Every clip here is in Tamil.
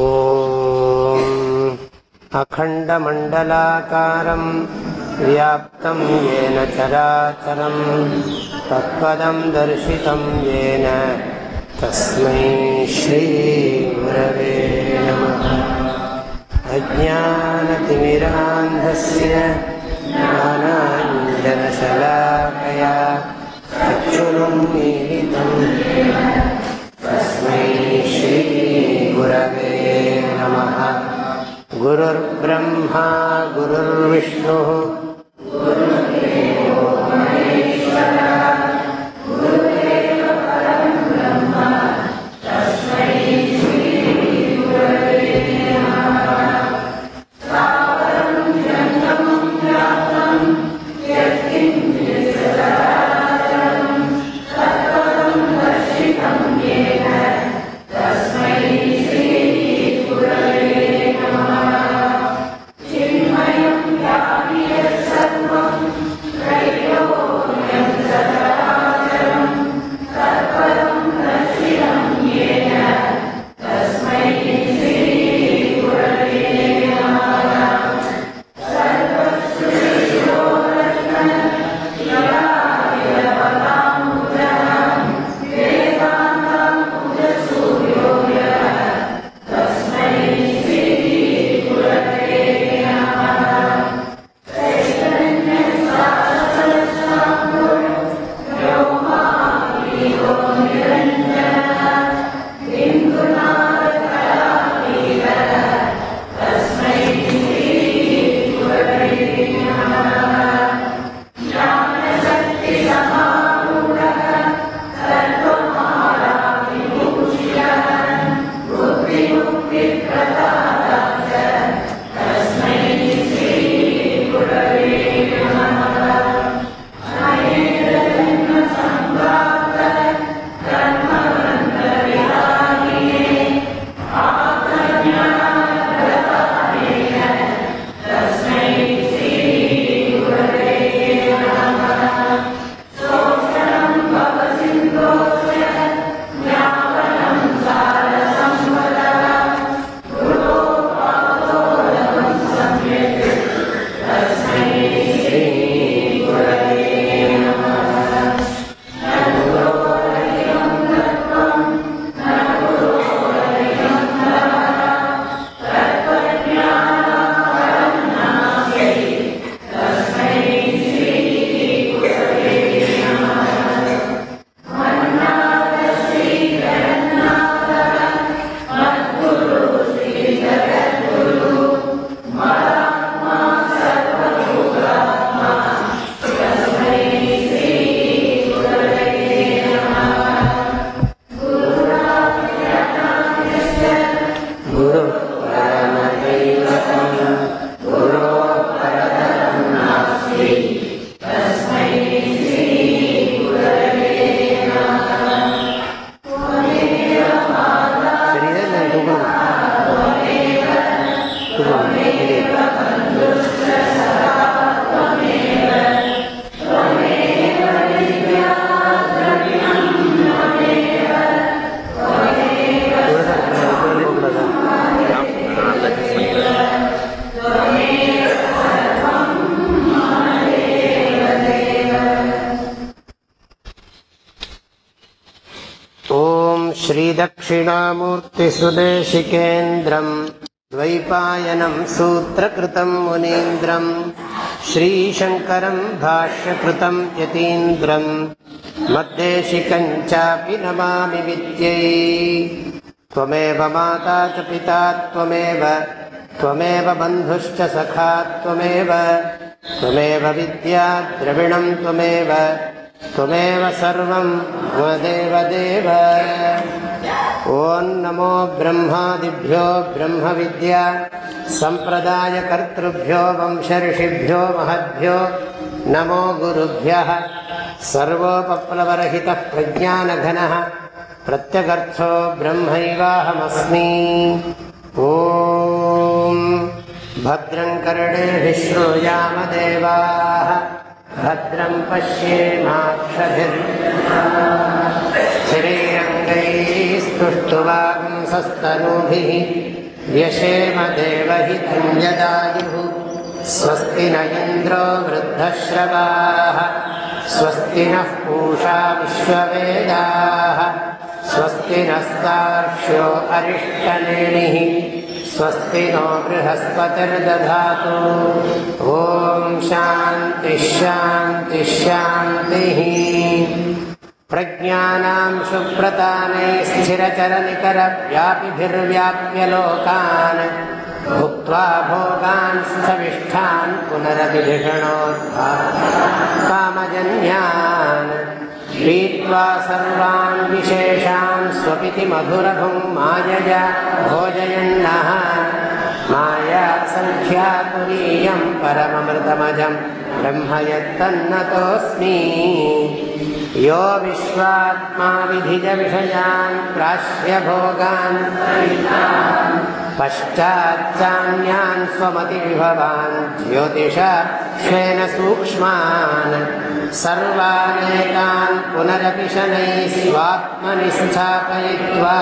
ॐ अखण्डमण्डलाकारम् व्याप्तं चराचरं तत्पदं दर्शितं येन तस्मै श्रीगुरवे नमः। अज्ञानतिमिरान्धस्य ज्ञानाञ्जनशलाकया चक्षुरुन्मीलितम् गुरुर्ब्रह्मा गुरुर्विष्णुः श्रीदक्षिणामूर्तिसुदेशिकेन्द्रम् द्वैपायनं सूत्रकृतं मुनीन्द्रम् श्रीशङ्करं भाष्यकृतं यतीन्द्रम् मद्देशिकं चापि नमामि विद्यै। त्वमेव माता च पिता त्वमेव त्वमेव बन्धुश्च सखा त्वमेव त्वमेव विद्या द्रविणं त्वमेव त्वमेव सर्वं मदेव देव ॐ नमो ब्रह्मादिभ्यो ब्रह्मविद्या सम्प्रदायकर्तृभ्यो वंशऋषिभ्यो महद्भ्यो नमो गुरुभ्यः। सर्वोपप्लवरहितः प्रज्ञानघनः प्रत्यगर्थो ब्रह्मैवाहमस्मि। ॐ भद्रं कर्णेभिः श्रूयामदेवाः भद्रं पश्येमाक्षभिर्स्थिरैरङ्गैस्तुष्टुवांसस्तनूभिः व्यशेम देवहितं यदायुः। स्वस्ति न इन्द्रो वृद्धश्रवाः। स्वस्ति नः पूषा विश्ववेदाः। स्वस्ति नस्तार्क्ष्यो अरिष्टनेमिः स्वस्ति नो बृहस्पतिर्दधातु ॐ शान्तिश्शान्तिश्शान्तिः प्रज्ञानां सुप्रतानैः स्थिरचरनिकरव्यापिभिर्व्याप्य लोकान्। भुक्त्वा भोगान् स्थविष्ठान् पुनरभिधिषणोद्धा कामजन्यान्। पीत्वा सर्वान् विशेषान् स्वपिति मधुरभुं मायया भोजयन्नः माया सङ्ख्यातुरीयं परममृतमजं ब्रह्म यत्तन्नतोऽस्मि यो विश्वात्मा विधिजविषयान् प्राश्यभोगान् पश्चाच्चान्यान् स्वमतिविभवान् ज्योतिषा स्वेन सूक्ष्मान् सर्वानेकान् पुनरपि शनैः स्वात्मनि स्थापयित्वा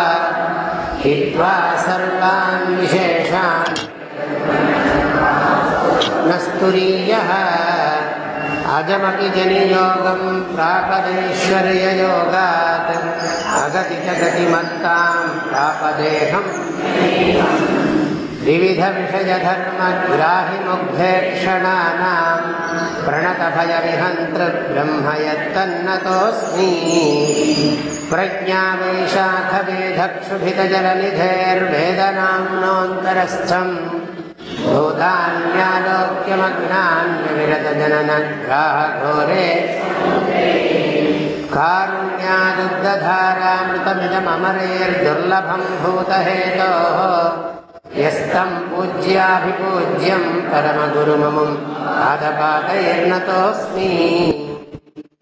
हित्वा सर्वान् विशेषान् न अजमपि जनियोगं प्रापदैश्वर्ययोगात् अगति च गतिमत्तां प्रापदेहम्। विविधविषयधर्मग्राहिमुग्धेक्षणानां प्रणतभयविहन्तृब्रह्म यत्तन्नतोऽस्मि प्रज्ञावेशाखवेधक्षुभितजलनिधेर्वेदनाम्नोऽन्तरस्थम् भूतान्यालोक्यमग्नान्यविरतजननग्राहघोरे कारुण्यादुग्धधारामृतमिदमरेर्दुर्लभम् भूतहेतोः यस्तम् पूज्याभिपूज्यम् परमगुरुममुम् पादपातैर्नतोऽस्मि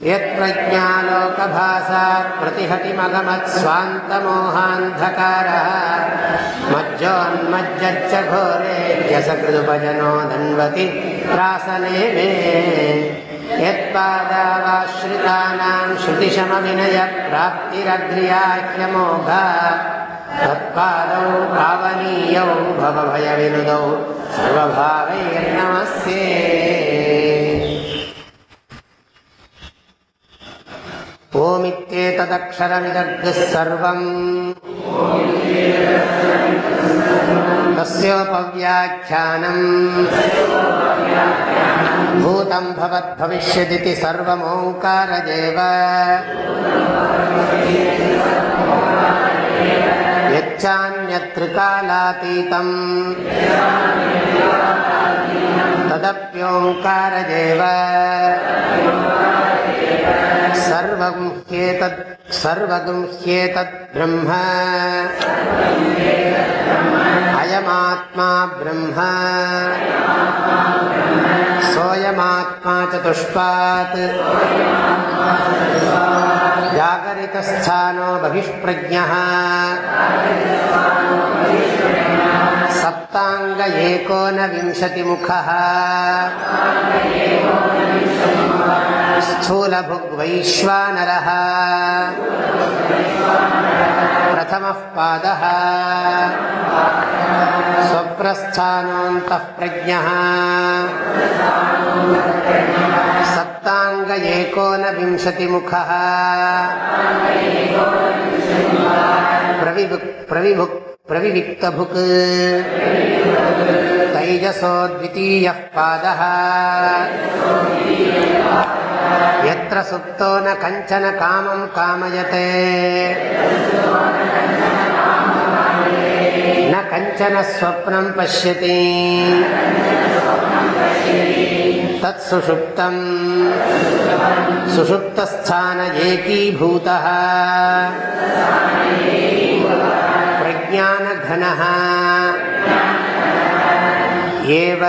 यत्प्रज्ञालोकभासात् प्रतिहतिमगमत्स्वान्तमोहान्धकारः मज्जोन्मज्जच्च घोरे धन्वति त्रासने मे यत्पादावाश्रितानां श्रुतिशमविनयप्राप्तिरग्र्याह्यमोघा तत्पादौ पावनीयौ भवभयविनुदौ सर्वभावैर्नमस्ये ओमित्येतदक्षरमिदग्ः सर्वम् तस्योपव्याख्यानम् भूतं भवद्भविष्यदिति सर्वमोङ्कारदेव यच्चान्यत्रिकालातीतम् तदप्योङ्कारदेव सर्वं ह्येतत् सर्वगं ह्येतत् ब्रह्म अयमात्मा ब्रह्म सोऽयमात्मा चतुष्पात् जागरितस्थानो बहिष्प्रज्ञः सप्ताङ्ग एकोनविंशतिमुखः स्थूलभुग्वैश्वानरः प्रथमः पादः स्वप्रस्थानोऽन्तः प्रज्ञः सप्ताङ्ग एकोनविंशतिमुखः प्रविभुक् प्रविभुक् प्रविविक्तभुक् तैजसो द्वितीयः पादः यत्र सुप्तो न कञ्चन कामं कामयते न कञ्चन स्वप्नं पश्यति तत्सुषुप्तम् सुषुप्तस्थान एकीभूतः प्रज्ञानघनः एव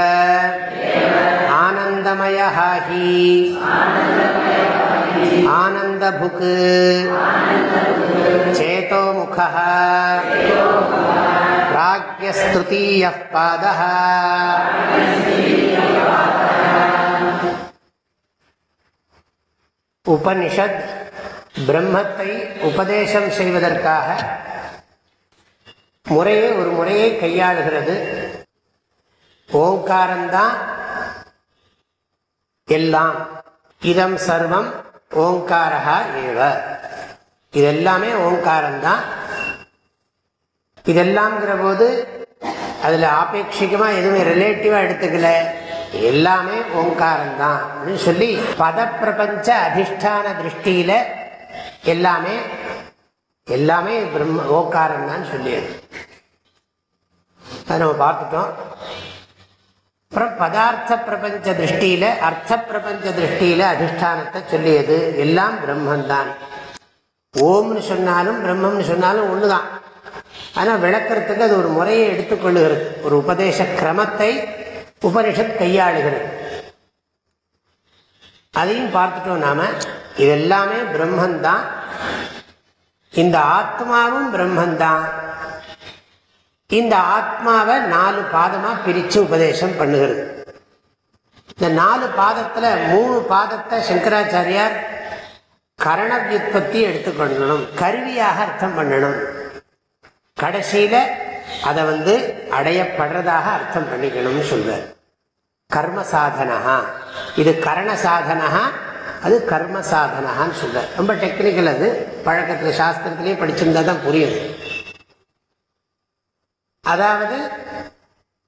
आनन्दमयः हि आनन्दभुक् चेतोमुखः प्राज्ञस्तृतीयः पादः உபனிஷத் பிரம்மத்தை உபதேசம் செய்வதற்காக முறையே ஒரு முறையை கையாளுகிறது ஓங்காரம்தான் எல்லாம் இதம் சர்வம் ஓங்காரகா ஏவ. இதெல்லாமே ஓங்காரம்தான். இதெல்லாம்ங்கிற போது அதில் ஆபேட்சிகமாக எதுவுமே ரிலேட்டிவாக எடுத்துக்கல. எல்லாமே ஓங்காரம் தான் அப்படின்னு சொல்லி பத பிரபஞ்ச அதிஷ்டான திருஷ்டியில எல்லாமே எல்லாமே பிரம்ம ஓங்காரம் தான் சொல்லியது. அதை நம்ம பார்த்துட்டோம். அப்புறம் பதார்த்த பிரபஞ்ச திருஷ்டியில அர்த்த பிரபஞ்ச திருஷ்டியில அதிஷ்டானத்தை சொல்லியது எல்லாம் பிரம்மந்தான் ஓம்னு சொன்னாலும் பிரம்மம்னு சொன்னாலும் ஒண்ணுதான் ஆனா விளக்கிறதுக்கு அது ஒரு முறையை எடுத்துக்கொள்ளுகிறது ஒரு உபதேச கிரமத்தை உபனிஷத் கையாளுகிறது அதையும் பார்த்துட்டோம் நாம இது எல்லாமே பிரம்மந்தான் இந்த ஆத்மாவும் பிரம்மந்தான் இந்த ஆத்மாவை நாலு பாதமா பிரிச்சு உபதேசம் பண்ணுகிறது. இந்த நாலு பாதத்துல மூணு பாதத்தை சங்கராச்சாரியார் கரண வியுற்பத்தி எடுத்துக்கொள்ளணும். கருவியாக அர்த்தம் பண்ணணும். கடைசியில அதை வந்து அடையப்படுறதாக அர்த்தம் பண்ணிக்கணும்னு சொல்றார். கர்ம சாதனஹா இது கரண சாதனஹா அது கர்ம சாதனஹான்னு சொல்றார். ரொம்ப டெக்னிக்கல் அது. பழக்கத்தில் சாஸ்திரத்திலேயே படிச்சிருந்தா தான் புரியும் அதாவது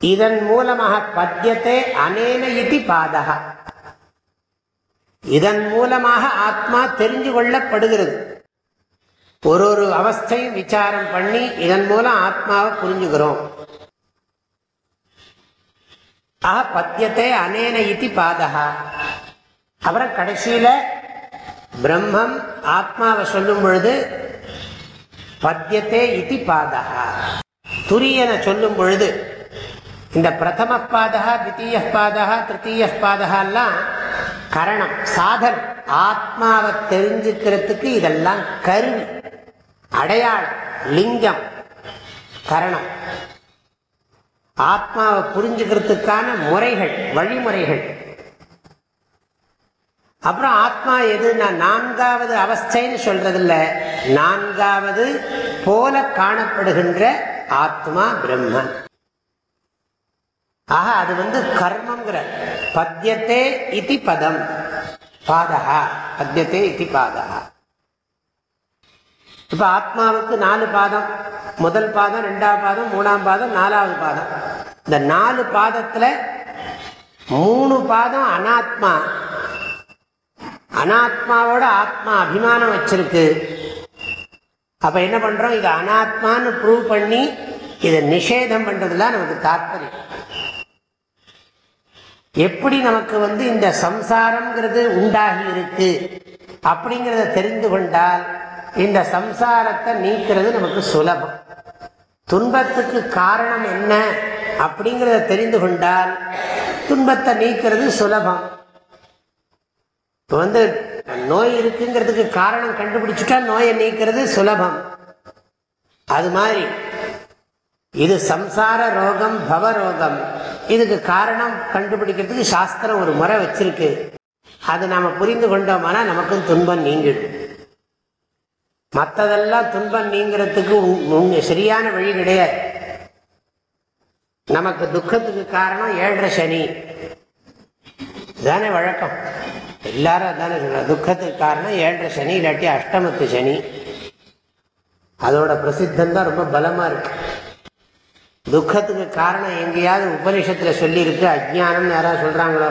இதன் மூலமாக பத்தியத்தை அனேன இதி பாதகா. இதன் மூலமாக ஆத்மா தெரிஞ்சு கொள்ளப்படுகிறது. ஒரு ஒரு அவஸ்தையும் விசாரம் பண்ணி இதன் மூலம் ஆத்மாவை புரிஞ்சுக்கிறோம். ஆக பத்தியத்தை அனேன இத்தி பாதகா. அப்புறம் கடைசியில பிரம்மம் ஆத்மாவை சொல்லும் பொழுது பத்தியத்தை இத்தி பாதகா. துரியனை சொல்லும் பொழுது இந்த பிரதம பாதகா தித்தீய பாதகா திருத்தீய பாதகெல்லாம் கரணம் சாதனம். ஆத்மாவை தெரிஞ்சுக்கிறதுக்கு இதெல்லாம் கருவி அடையாளம் லிங்கம் கரணம். ஆத்மாவை புரிஞ்சுக்கிறதுக்கான முறைகள் வழிமுறைகள். அப்புறம் ஆத்மா எதுனா நான்காவது அவஸ்தைன்னு சொல்றதில்ல. நான்காவது போல காணப்படுகின்ற ஆத்மா பிரம்மன் ஆக அது வந்து கர்மங்கிற பத்தியத்தே இத்தி பதம். பாதகா பத்தியத்தே இத்தி பாதகா இப்ப ஆத்மாவுக்கு நாலு பாதம். முதல் பாதம் ரெண்டாவது பாதம் மூணாம் பாதம் நாலாவது பாதம். இந்த நாலு பாதத்துல மூணு பாதம் அனாத்மா. அனாத்மாவோட ஆத்மா அபிமானம் வச்சிருக்கு. அப்ப என்ன பண்றோம்? இது அனாத்மான்னு ப்ரூவ் பண்ணி இதை நிஷேதம் பண்றதுலாம் நமக்கு தாற்பயம். எப்படி நமக்கு வந்து இந்த சம்சாரம்ங்கிறது உண்டாகி இருக்கு? அப்படிங்கிறத தெரிந்து கொண்டால் இந்த சம்சாரத்தை நீக்கிறது நமக்கு சுலபம். துன்பத்துக்கு காரணம் என்ன? அப்படிங்கிறத தெரிந்து கொண்டால் துன்பத்தை நீக்கிறது சுலபம். இப்போ வந்து நோய் இருக்குங்கிறதுக்கு காரணம் கண்டுபிடிச்சிட்டா நோயை நீக்கிறது சுலபம். அது மாதிரி இது சம்சார ரோகம் பவரோகம் இதுக்கு காரணம் கண்டுபிடிக்கிறதுக்கு சாஸ்திரம் ஒரு முறை வச்சிருக்கு. அது நாம புரிந்து கொண்டோம்னா நமக்கும் துன்பம் நீங்கிடும். மற்றதெல்லாம் துன்பம் நீங்கிறதுக்கு சரியான வழி கிடையாது. நமக்கு துக்கத்துக்கு காரணம் ஏழரை சனி. தானே வழக்கம். எல்லாரும் அதானே சொல்றாங்க. துக்கத்துக்கு காரணம் ஏழரை சனி இல்லாட்டி அஷ்டமத்து சனி. அதோட பிரசித்தம் தான் ரொம்ப பலமா இருக்கு. துக்கத்துக்கு காரணம் எங்கேயாவது உபனிஷத்துல சொல்லி இருக்கு அஜ்ஞானம் யாராவது சொல்றாங்களோ?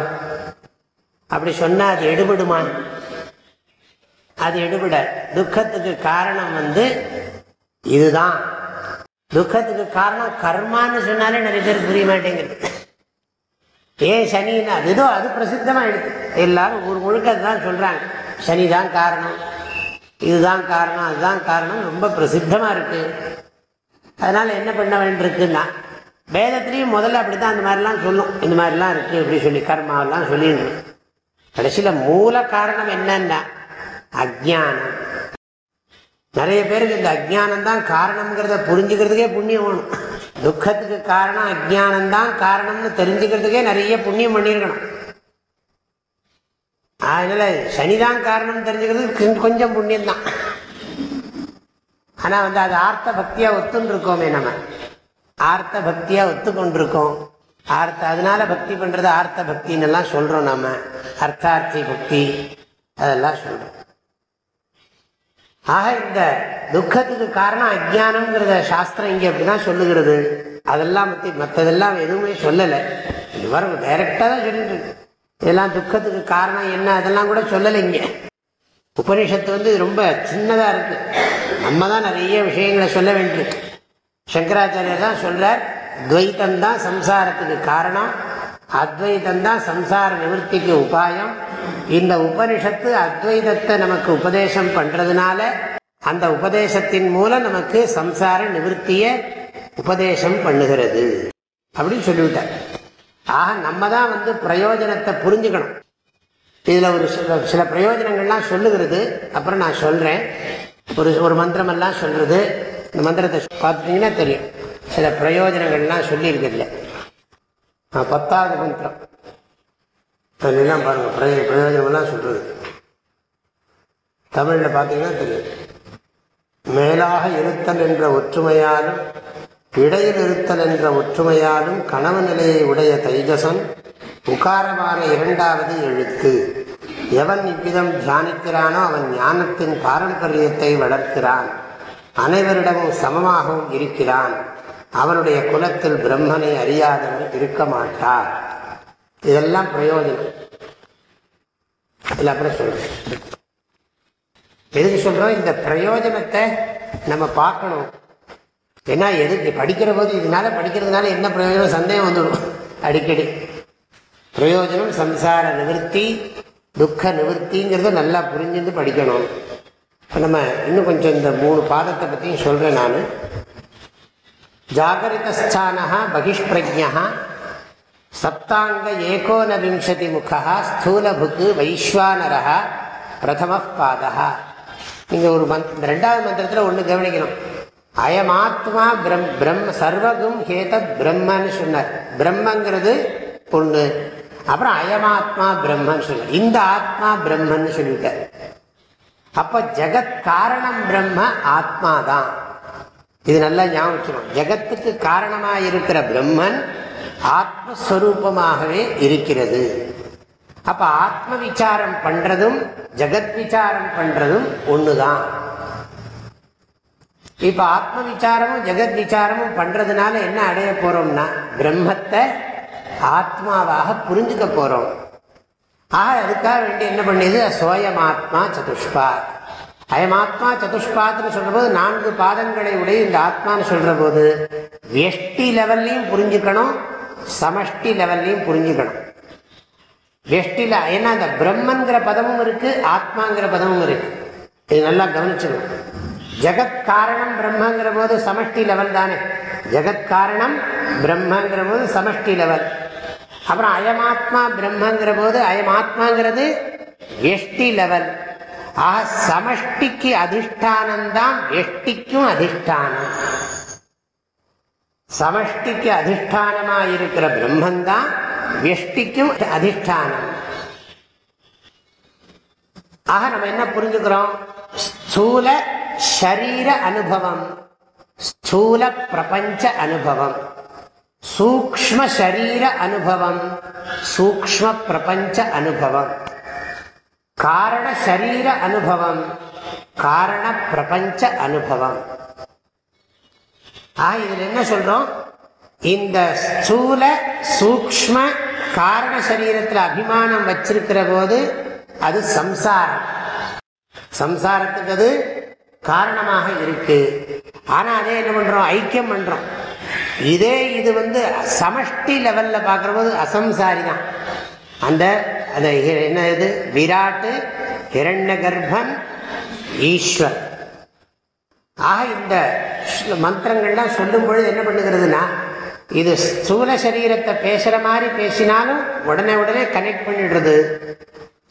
அப்படி சொன்னா அது எடுபடுமா? அது எடுபட. துக்கத்துக்கு காரணம் வந்து இதுதான். துக்கத்துக்கு காரணம் கர்மான்னு சொன்னாலே நிறைய பேர் புரிய மாட்டேங்குது. ஏன் சனின்னா அது ஏதோ அது பிரசித்தமா எல்லாரும் ஊர் முழுக்க அதுதான் சொல்றாங்க. சனி தான் காரணம். இதுதான் காரணம் அதுதான் காரணம். ரொம்ப பிரசித்தமா இருக்கு அதனால என்ன பண்ண வேண்டியிருக்குன்னா வேதத்திலையும் முதல்ல அப்படித்தான் அந்த மாதிரிலாம் சொல்லும். இந்த மாதிரிலாம் இருக்கு அப்படி சொல்லி கர்மாவெல்லாம் சொல்லிடணும் கடைசியில மூல காரணம் என்னன்னா அஜானம் நிறைய பேருக்கு இந்த அஜ்ஞானம் தான் காரணம்ங்கிறத புரிஞ்சுக்கிறதுக்கே புண்ணியம் வேணும். துக்கத்துக்கு காரணம் அஜானம் தான் காரணம்னு தெரிஞ்சுக்கிறதுக்கே நிறைய புண்ணியம் பண்ணியிருக்கணும். அதனால சனிதான் காரணம் தெரிஞ்சுக்கிறதுக்கு கொஞ்சம் புண்ணியம் தான் ஆனால் வந்து அது ஆர்த்த பக்தியாக ஒத்துன்னு இருக்கோமே நம்ம. ஆர்த்த பக்தியாக ஒத்துக்கொண்டிருக்கோம். ஆர்த்த அதனால பக்தி பண்ணுறது ஆர்த்த பக்தின்னு எல்லாம் சொல்கிறோம் நம்ம. அர்த்தார்த்தி பக்தி அதெல்லாம் சொல்கிறோம் ஆக இந்த துக்கத்துக்கு காரணம் அஜானம்ங்கிறத சாஸ்திரம் இங்க அப்படிதான் சொல்லுகிறது. அதெல்லாம் பத்தி மற்றதெல்லாம் எதுவுமே சொல்லலை. இவர் வர டைரக்டா தான் சொல்லிட்டு இதெல்லாம் துக்கத்துக்கு காரணம் என்ன அதெல்லாம் கூட சொல்லலை இங்க. உபனிஷத்து வந்து ரொம்ப சின்னதா இருக்கு. நம்ம தான் நிறைய விஷயங்களை சொல்ல வேண்டியிருக்கு. சங்கராச்சாரியர் தான் சொல்றார் துவைத்தம் தான் சம்சாரத்துக்கு காரணம் அத்வைதம் தான் சம்சார நிவர்த்திக்கு உபாயம் இந்த உபனிஷத்து அத்வைதத்தை நமக்கு உபதேசம் பண்றதுனால அந்த உபதேசத்தின் மூலம் நமக்கு சம்சார நிவர்த்திய உபதேசம் பண்ணுகிறது. அப்படின்னு சொல்லிவிட்டார். ஆக நம்ம தான் வந்து பிரயோஜனத்தை புரிஞ்சுக்கணும். இதுல ஒரு சில சில பிரயோஜனங்கள்லாம் சொல்லுகிறது. அப்புறம் நான் சொல்றேன். ஒரு ஒரு மந்திரமெல்லாம் சொல்றது. இந்த மந்திரத்தை பார்த்துட்டீங்கன்னா தெரியும். சில பிரயோஜனங்கள்லாம் சொல்லியிருக்குதுல பத்தாவது மந்திரம். அதெல்லாம் பாருங்க. பிரயோ பிரயோஜனமெல்லாம் சொல்றது. தமிழில் பார்த்தீங்கன்னா தெரியும். மேலாக இருத்தல் என்ற ஒற்றுமையாலும் இடையில் இருத்தல் என்ற ஒற்றுமையாலும் கனவு நிலையை உடைய தைஜசன் உகாரமான இரண்டாவது எழுத்து. எவன் இவ்விதம் தியானிக்கிறானோ அவன் ஞானத்தின் பாரம்பரியத்தை வளர்க்கிறான். அனைவரிடமும் சமமாகவும் இருக்கிறான். அவனுடைய குலத்தில் பிரம்மனை அறியாதவன் இருக்க மாட்டார். இதெல்லாம் பிரயோஜனம். அப்புறம் சொல்றேன் எதுக்கு சொல்றோம்? இந்த பிரயோஜனத்தை நம்ம பார்க்கணும். ஏன்னா எதுக்கு? படிக்கிற போது இதனால படிக்கிறதுனால என்ன பிரயோஜனம்? சந்தேகம் வந்துடும். அடிக்கடி. பிரயோஜனம் சம்சார நிவர்த்தி துக்க நிவர்த்திங்கிறத நல்லா புரிஞ்சுட்டு படிக்கணும். இப்போ நம்ம இன்னும் கொஞ்சம் இந்த மூணு பாதத்தை பற்றியும் சொல்கிறேன் நான். ஜாகரிதஸ்தானா பகிஷ்பிரஜா சப்தாங்க ஏகோனவிம்சதி முகா ஸ்தூலபுக்கு வைஸ்வானரா பிரதம பாதா நீங்கள் ஒரு மந்த் ரெண்டாவது மந்திரத்தில் ஒன்று கவனிக்கணும். அயமாத்மா பிரம் பிரம்ம சர்வகும் ஹேத பிரம்மன்னு சொன்னார். பிரம்மங்கிறது ஒன்று அப்புறம் அயமாத்மா பிரம்மன்னு சொல்லு இந்த ஆத்மா பிரம்மன்னு சொல்லிட்டார். அப்போ ஜெகத் காரணம் பிரம்ம ஆத்மா தான் இது நல்லா ஞாபகம் ஜெகத்துக்கு காரணமாக இருக்கிற பிரம்மன் ஆத்மஸ்வரூபமாகவே இருக்கிறது. அப்ப ஆத்ம விசாரம் பண்றதும் ஜெகத் விசாரம் பண்றதும் ஒண்ணுதான். இப்ப ஆத்ம விசாரமும் ஜெகத் விசாரமும் பண்றதுனால என்ன அடைய போறோம்னா பிரம்மத்தை ஆத்மாவாக புரிஞ்சுக்க போறோம். ஆக அதுக்காக வேண்டி என்ன பண்ணியது? சோயமாத்மா சதுஷ்பாத். அயமாத்மா சதுஷ்பாத்னு சொல்ற போது நான்கு பாதங்களை உடைய இந்த ஆத்மான்னு சொல்ற போது வெஷ்டி லெவல்லையும் புரிஞ்சுக்கணும் சமஷ்டி லெவல்லையும் புரிஞ்சுக்கணும். வெஷ்டில ஏன்னா அந்த பிரம்மன்கிற பதமும் இருக்கு ஆத்மாங்கிற பதமும் இருக்கு. இது நல்லா கவனிச்சிடணும் ஜெகத் காரணம் பிரம்மங்கிற போது சமஷ்டி லெவல் தானே. ஜெகத் காரணம் பிரம்மங்கிற போது சமஷ்டி லெவல் அப்புறம் அயமாத்மா பிரம்மங்கிற போது அயமாத்மாங்கிறது எஷ்டி லெவல் ஆக சமஷ்டிக்கு அதிஷ்டானம் தான் எஷ்டிக்கும் அதிஷ்டானம். சமஷ்டிக்கு அதிஷ்டானமா இருக்கிற பிரம்மந்தான் வெஷ்டிக்கும் அதிஷ்டானம். ஆக நம்ம என்ன புரிஞ்சுக்கிறோம்? ஸ்தூல ஷரீர அனுபவம். ஸ்தூல பிரபஞ்ச அனுபவம். சூக்ம ஷரீர அனுபவம். சூக்ம பிரபஞ்ச அனுபவம். காரண ஷரீர அனுபவம். காரண பிரபஞ்ச அனுபவம். ஆ இதில் என்ன சொல்றோம்? இந்த ஸ்தூல சூக்ம காரண சரீரத்தில் அபிமானம் வச்சிருக்கிற போது அது சம்சாரம். சம்சாரத்துக்கு அது காரணமாக இருக்கு. ஆனால் அதே என்ன பண்றோம்? ஐக்கியம் பண்றோம். இதே இது வந்து சமஷ்டி லெவல்ல பார்க்குற போது அசம்சாரி தான். அந்த அந்த என்ன இது? விராட்டு ஹிரண்ய கர்ப்பன் ஈஸ்வர். ஆக இந்த மந்திரங்கள்லாம் சொல்லும் பொழுது என்ன பண்ணுகிறதுனா இது ஸ்தூல சரீரத்தை பேசுற மாதிரி பேசினாலும் உடனே உடனே கனெக்ட் பண்ணிடுறது.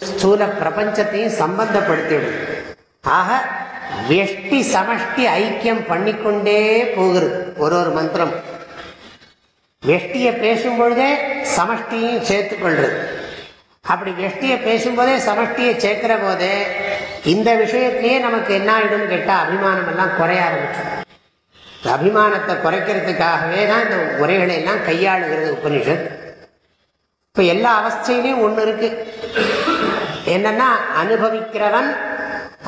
ஸ்தூல பிரபஞ்சத்தையும் சம்பந்தப்படுத்திடுது ஆக வெஷ்டி சமஷ்டி ஐக்கியம் பண்ணிக்கொண்டே போகிறது ஒரு ஒரு மந்திரம். வெஷ்டியை பேசும் பொழுதே சமஷ்டியும் சேர்த்துக்கொள்றது. அப்படி வெஷ்டியை பேசும்போதே சமஷ்டியை சேர்க்கிற போதே இந்த விஷயத்திலேயே நமக்கு என்ன ஆயிடும்னு கேட்டால் அபிமானம் எல்லாம் குறைய ஆரம்பிச்சிடும். அபிமானத்தை குறைக்கிறதுக்காகவே தான் இந்த முறைகளை எல்லாம் கையாளுகிறது உபனிஷத். இப்போ எல்லா அவஸ்தையிலையும் ஒன்று இருக்கு. என்னன்னா அனுபவிக்கிறவன்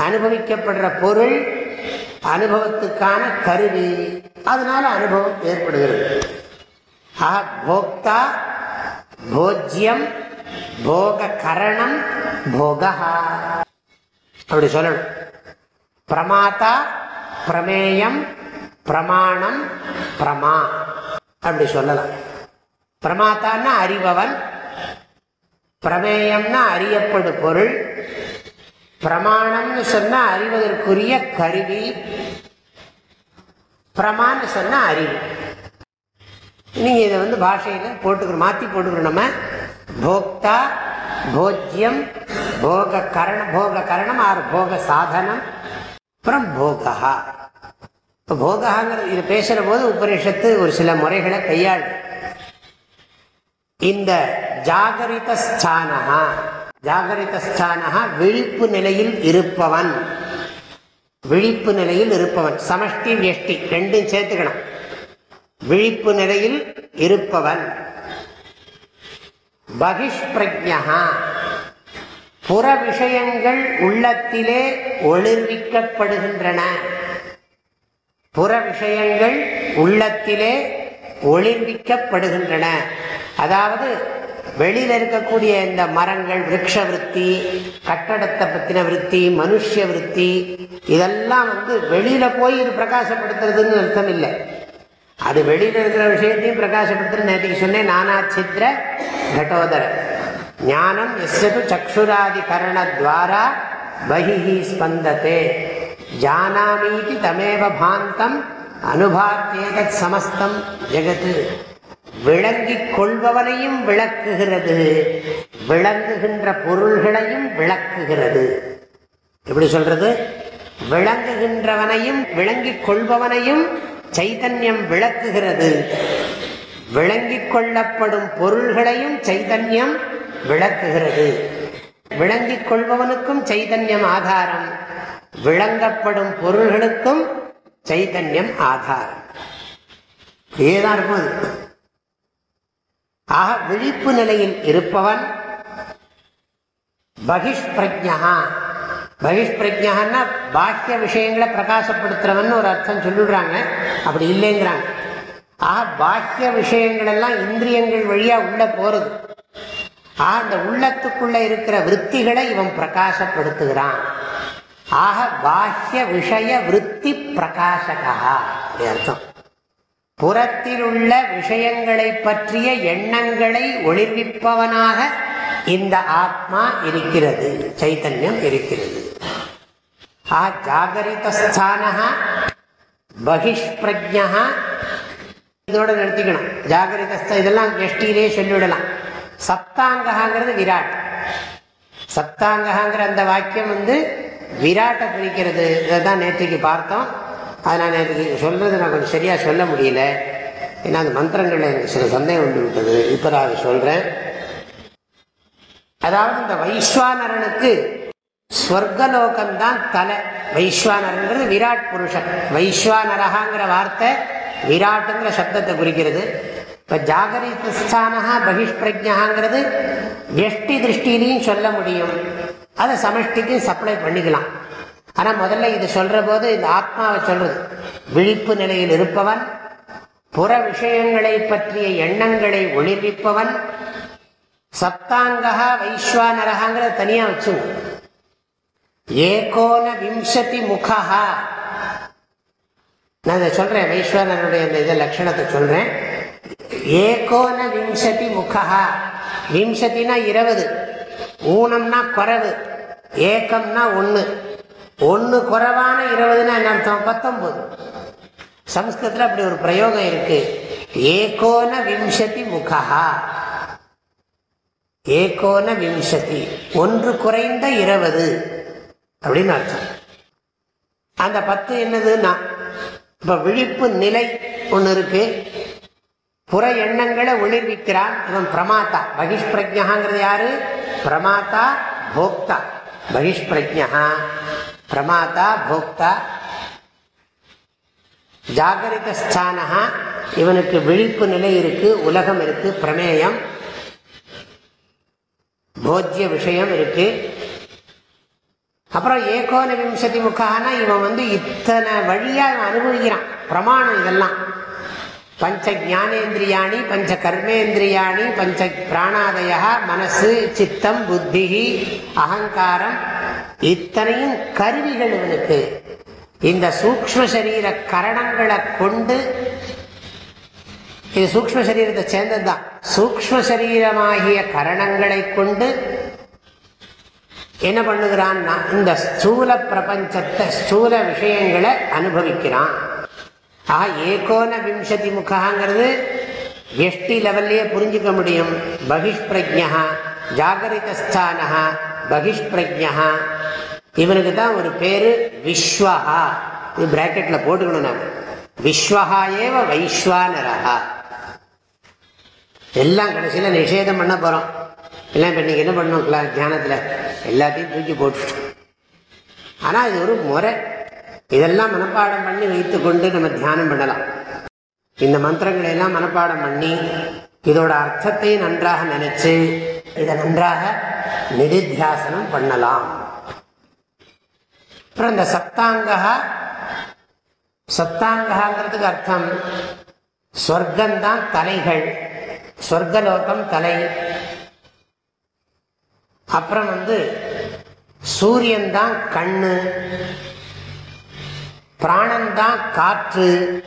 அனுபவிக்கப்படுற பொருள் அனுபவத்துக்கான கருவி. அதனால அனுபவம் ஏற்படுகிறது. ஆக போக்தா போஜ்யம் போக கரணம் போகா. அப்படி சொல்லணும். பிரமாதா பிரமேயம் பிரமாணம் பிரமா. அப்படி சொல்லலாம். பிரமாத்தான்னா அறிபவன். பிரமேயம்னா அறியப்படு பொருள். பிரமாணம்னு சொன்னா அறிவதற்குரிய கருவி. பிரமான்னு சொன்னா அறிவு. நீங்க இதை வந்து பாஷையில போட்டுக்கிறோம் மாத்தி போட்டுக்கிறோம் நம்ம போக்தா போஜ்யம் போக கரண போக கரணம் ஆறு போக சாதனம் அப்புறம் போகா இப்போ போகாங்கிறது இது பேசுகிற போது உபனிஷத்து ஒரு சில முறைகளை கையாள். இந்த ஜாகரித ஸ்தானகா ஜாகரித ஸ்தானகா விழிப்பு நிலையில் இருப்பவன். விழிப்பு நிலையில் இருப்பவன். சமஷ்டி வெஷ்டி ரெண்டும் சேர்த்துக்கணும். விழிப்பு நிலையில் இருப்பவன். பகிஷ்பிரஜா புற விஷயங்கள் உள்ளத்திலே ஒளிர்விக்கப்படுகின்றன. புற விஷயங்கள் உள்ளத்திலே ஒளிர்விக்கப்படுகின்றன. அதாவது வெளியில் இருக்கக்கூடிய இந்த மரங்கள் விரக்ஷ விற்பி கட்டடத்தை பற்றின விற்பி மனுஷ விற்பி இதெல்லாம் வந்து வெளியில போய் இது பிரகாசப்படுத்துறதுன்னு அர்த்தம் இல்லை. அது வெளியில் இருக்கிற விஷயத்தையும் பிரகாசப்படுத்துற நேற்றுக்கு சொன்னேன். நானா சித்திர கடோதர ஞானம் எஸ்யது சக்ஷுராதி கரணத்வாரா பகிஹி ஸ்பந்தத்தே ஜானாமீதி தமேவ பாந்தம் அனுபாத்தியதத் சமஸ்தம் ஜெகத்து. விளங்கிக் கொள்பவனையும் விளக்குகிறது. விளங்குகின்ற பொருள்களையும் விளக்குகிறது. எப்படி சொல்றது? விளங்குகின்றவனையும் விளங்கிக் கொள்பவனையும் சைதன்யம் விளக்குகிறது. விளங்கிக் கொள்ளப்படும் பொருள்களையும் சைதன்யம் விளக்குகிறது. விளங்கிக் கொள்பவனுக்கும் சைதன்யம் ஆதாரம். விளங்கப்படும் பொருள்களுக்கும் சைதன்யம் ஆதாரம். இதேதான் இருக்கும் ஆக விழிப்பு நிலையில் இருப்பவன் பகிஷ்பிரஜா பகிஷ்பிரஜான்னா பாக்கிய விஷயங்களை பிரகாசப்படுத்துறவன் ஒரு அர்த்தம் சொல்லிடுறாங்க. அப்படி இல்லைங்கிறாங்க. ஆக பாக்கிய விஷயங்கள் எல்லாம் இந்திரியங்கள் வழியா உள்ள போறது. ஆக அந்த உள்ளத்துக்குள்ள இருக்கிற விற்த்திகளை இவன் பிரகாசப்படுத்துகிறான். ஆக பாஹ்ய விஷய விற்பி பிரகாசகா. அர்த்தம். புறத்தில் உள்ள விஷயங்களை பற்றிய எண்ணங்களை ஒளிர்விப்பவனாக இந்த ஆத்மா இருக்கிறது சைத்தன்யம் இருக்கிறது. ஆ ஜாகரிதஸ்தான பகிஷ்பிரஜா இதோட நிறுத்திக்கணும். ஜாகரிதஸ்த இதெல்லாம் எஷ்டியிலே சொல்லிவிடலாம். சப்தாங்ககாங்கிறது விராட். சப்தாங்ககாங்கிற அந்த வாக்கியம் வந்து விராட்டை குறிக்கிறது. இதை தான் நேற்றுக்கு பார்த்தோம். அதை நான் நேற்றுக்கு சொல்கிறது நான் கொஞ்சம் சரியாக சொல்ல முடியல. ஏன்னா அந்த மந்திரங்களில் எனக்கு சில சந்தேகம் உண்டு விட்டது இப்போ நான் அதை சொல்கிறேன் அதாவது இந்த வைஸ்வானரனுக்கு ஸ்வர்கலோகம்தான் தலை. வைஸ்வானரன்றது விராட் புருஷன். வைஸ்வானரகாங்கிற வார்த்தை விராட்டுங்கிற சப்தத்தை குறிக்கிறது. இப்போ ஜாகரிஸ்தானகா பகிஷ்பிரஜாங்கிறது எஷ்டி திருஷ்டிலையும் சொல்ல முடியும். அதை சமஷ்டிக்கு சப்ளை பண்ணிக்கலாம். ஆனால் முதல்ல இது சொல்கிற போது இந்த ஆத்மாவை சொல்கிறது விழிப்பு நிலையில் இருப்பவன் புற விஷயங்களை பற்றிய எண்ணங்களை ஒளிர்விப்பவன் சப்தாங்கா வைஸ்வானரகாங்கிறத தனியா வச்சு. ஏகோன விம்சதி முகா நான் இதை சொல்றேன் வைஸ்வரனுடைய இந்த இதை லட்சணத்தை சொல்றேன். ஏகோன விம்சதி முகா விம்சத்தினா இருபது ஊனம்னா குறவு ஏக்கம்னா ஒன்று ஒன்று குறவான இருபதுன்னா என்ன அர்த்தம்? பத்தொன்பது. சம்ஸ்கிருதத்தில் அப்படி ஒரு பிரயோகம் இருக்கு. ஏகோன விம்சதி முகா ஏகோன விம்சதி. ஒன்று குறைந்த இருபது. அப்படின்னு அர்த்தம். அந்த பத்து என்னதுன்னா இப்ப விழிப்பு நிலை ஒன்று இருக்கு. புற எண்ணங்களை ஒளிர்விக்கிறான் இவன் பிரமாத்தா பகிஷ்பிரஜாங்கிறது யாரு? பிரமாத்தா போக்தா. பகிஷ்பிரஜா பிரமாத்தா போக்தா. ஜாகரிகஸ்தானா இவனுக்கு விழிப்பு நிலை இருக்கு உலகம் இருக்கு பிரமேயம். போஜ்ய விஷயம் இருக்கு. அப்புறம் ஏகோன விம்சதி முக்கானா இவன் வந்து இத்தனை வழியா இவன் அனுபவிக்கிறான். பிரமாணம் இதெல்லாம். பஞ்ச ஜானேந்திரியாணி பஞ்ச கர்மேந்திரியாணி பஞ்ச பிராணாதயா மனசு சித்தம் புத்தி அகங்காரம் இத்தனையும் கருவிகள் இவனுக்கு. இந்த சூக்ம சரீர கரணங்களை கொண்டு இது சூக்ம சரீரத்தை சேர்ந்தது தான் சூக்ம சரீரமாகிய கரணங்களை கொண்டு என்ன பண்ணுகிறான்னா இந்த ஸ்தூல பிரபஞ்சத்தை ஸ்தூல விஷயங்களை அனுபவிக்கிறான். ஆக ஏகோன விம்சதி முகாங்கிறது எஷ்டி லெவல்லையே புரிஞ்சுக்க முடியும். பகிஷ்பிரஜா ஜாகரிதஸ்தானா பகிஷ்பிரஜா இவனுக்கு தான் ஒரு பேரு விஸ்வஹா. இது பிராக்கெட்ல போட்டுக்கணும் நான் விஸ்வஹா ஏவ வைஸ்வானரஹா எல்லாம் கடைசியில் நிஷேதம் பண்ண போகிறோம் எல்லாம் இப்போ நீங்கள் என்ன பண்ணணும்? கிளா தியானத்தில் எல்லாத்தையும் தூக்கி போட்டுட்டோம் ஆனால் இது ஒரு முறை. இதெல்லாம் மனப்பாடம் பண்ணி வைத்துக்கொண்டு நம்ம தியானம் பண்ணலாம். இந்த மந்திரங்களை எல்லாம் மனப்பாடம் பண்ணி இதோட அர்த்தத்தை நன்றாக நினைச்சு இதை நன்றாக நிதித்தியாசனம் பண்ணலாம். அப்புறம் இந்த சப்தாங்கா சப்தாங்காங்கிறதுக்கு அர்த்தம் சொர்க்கம்தான் தலைகள். சொர்க்கலோகம் தலை. அப்புறம் வந்து சூரியன் தான் கண்ணு. பிராணந்தான் காற்று.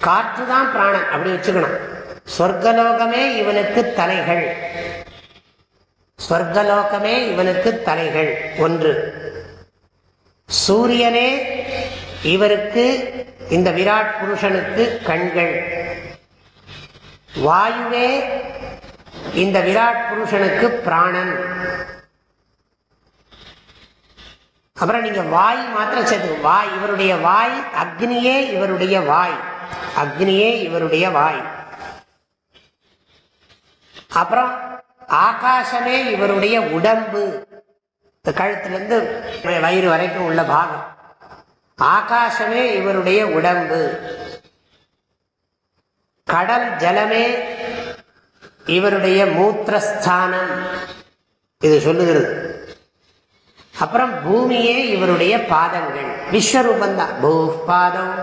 காற்று தான் பிராணன் அப்படி வச்சுக்கணும். சொர்க்கலோகமே இவனுக்கு தலைகள். சொர்க்கலோகமே இவனுக்கு தலைகள். ஒன்று. சூரியனே இவருக்கு இந்த விராட் புருஷனுக்கு கண்கள். வாயுவே இந்த விராட் புருஷனுக்கு பிராணன். அப்புறம் நீங்க வாய் மாத்திரம் சேர்த்து வாய் இவருடைய வாய் அக்னியே இவருடைய வாய் அக்னியே இவருடைய வாய். அப்புறம் ஆகாசமே இவருடைய உடம்பு. இந்த கழுத்திலிருந்து வயிறு வரைக்கும் உள்ள பாகம். ஆகாசமே இவருடைய உடம்பு. கடல் ஜலமே இவருடைய மூத்திரஸ்தானம். இது சொல்லுகிறது. அப்புறம் பூமியே இவருடைய பாதங்கள். விஸ்வரூபம் தான் பூ பாதம்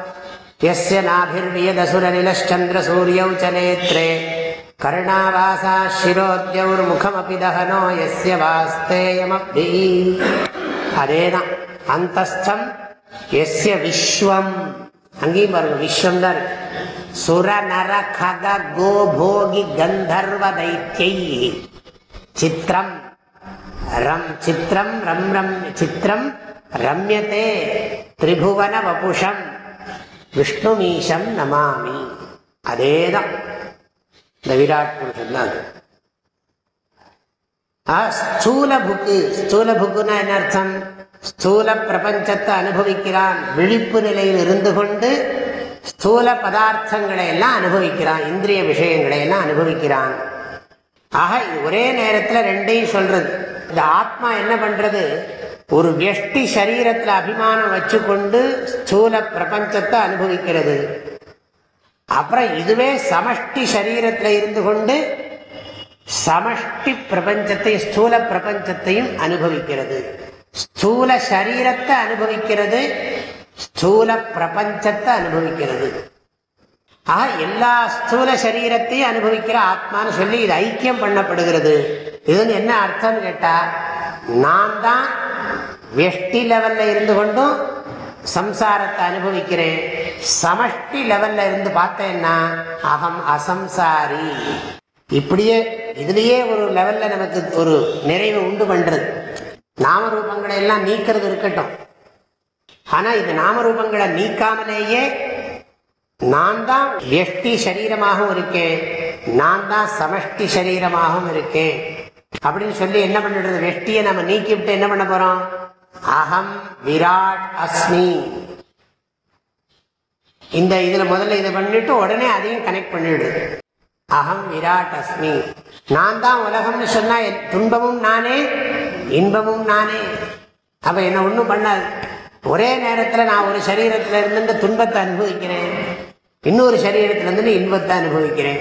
எஸ்ய நாபிர்வியதசுர நிலச்சந்திர சூரியௌ சனேத்ரே கருணாவாசா சிரோத்யௌர் முகமபி தகனோ எஸ்ய வாஸ்தேயமபி அதேதான். அந்தஸ்தம் எஸ்ய விஸ்வம். அங்கேயும் பாருங்க விஸ்வம் தான் இருக்கு. சுர நர கக கோபோகி கந்தர்வ தைத்தியை சித்திரம் ரம் சித்திரம் ரம் ரம் சித்திரம் ரம்யத்தே திரிபுவன வபுஷம் விஷ்ணுமீஷம் நமாமி அதேதான் இந்த விராட் புருஷன் தான் அது. ஸ்தூல புக்கு ஸ்தூல புக்குன்னா என்ன அர்த்தம்? ஸ்தூல பிரபஞ்சத்தை அனுபவிக்கிறான். விழிப்பு நிலையில் இருந்து கொண்டு ஸ்தூல பதார்த்தங்களை எல்லாம் அனுபவிக்கிறான் இந்திரிய விஷயங்களை எல்லாம் அனுபவிக்கிறான். ஆக ஒரே நேரத்தில் ரெண்டையும் சொல்றது. இந்த ஆத்மா என்ன பண்றது? ஒரு வெஷ்டி சரீரத்தில் அபிமானம் வச்சுக்கொண்டு ஸ்தூல பிரபஞ்சத்தை அனுபவிக்கிறது. அப்புறம் இதுவே சமஷ்டி சரீரத்தில் இருந்து கொண்டு சமஷ்டி பிரபஞ்சத்தையும் ஸ்தூல பிரபஞ்சத்தையும் அனுபவிக்கிறது. ஸ்தூல சரீரத்தை அனுபவிக்கிறது. ஸ்தூல பிரபஞ்சத்தை அனுபவிக்கிறது. ஆக எல்லா ஸ்தூல சரீரத்தையும் அனுபவிக்கிற ஆத்மான்னு சொல்லி இது ஐக்கியம் பண்ணப்படுகிறது. இதுன்னு என்ன அர்த்தம்னு கேட்டால் நான் தான் வெஷ்டி லெவல்ல இருந்து கொண்டும் சம்சாரத்தை அனுபவிக்கிறேன். சமஷ்டி லெவல்ல இருந்து பார்த்தேன்னா அகம் அசம்சாரி. இப்படியே இதுலயே ஒரு லெவல்ல நமக்கு ஒரு நிறைவு உண்டு பண்ணுறது நாமரூபங்களை எல்லாம் நீக்கிறது இருக்கட்டும். ஆனா இந்த நாமரூபங்களை நீக்காமலேயே நான் தான் வெஷ்டி சரீரமாகவும் இருக்கேன். நான் தான் சமஷ்டி சரீரமாகவும் இருக்கேன். அப்படின்னு சொல்லி என்ன பண்ணிடுறது? வெஷ்டியை நம்ம நீக்கிவிட்டு என்ன பண்ண போறோம்? அகம் விராட் அஸ்மி. இந்த இதுல முதல்ல இதை பண்ணிட்டு உடனே அதையும் கனெக்ட் பண்ணிடுது அகம் விராட் அஸ்மி. நான் தான் உலகம்னு சொன்னா துன்பமும் நானே இன்பமும் நானே. அப்ப என்ன ஒன்றும் பண்ணாது. ஒரே நேரத்தில் நான் ஒரு சரீரத்தில் இருந்து துன்பத்தை அனுபவிக்கிறேன். இன்னொரு சரீரத்தில் இருந்து இன்பத்தை அனுபவிக்கிறேன்.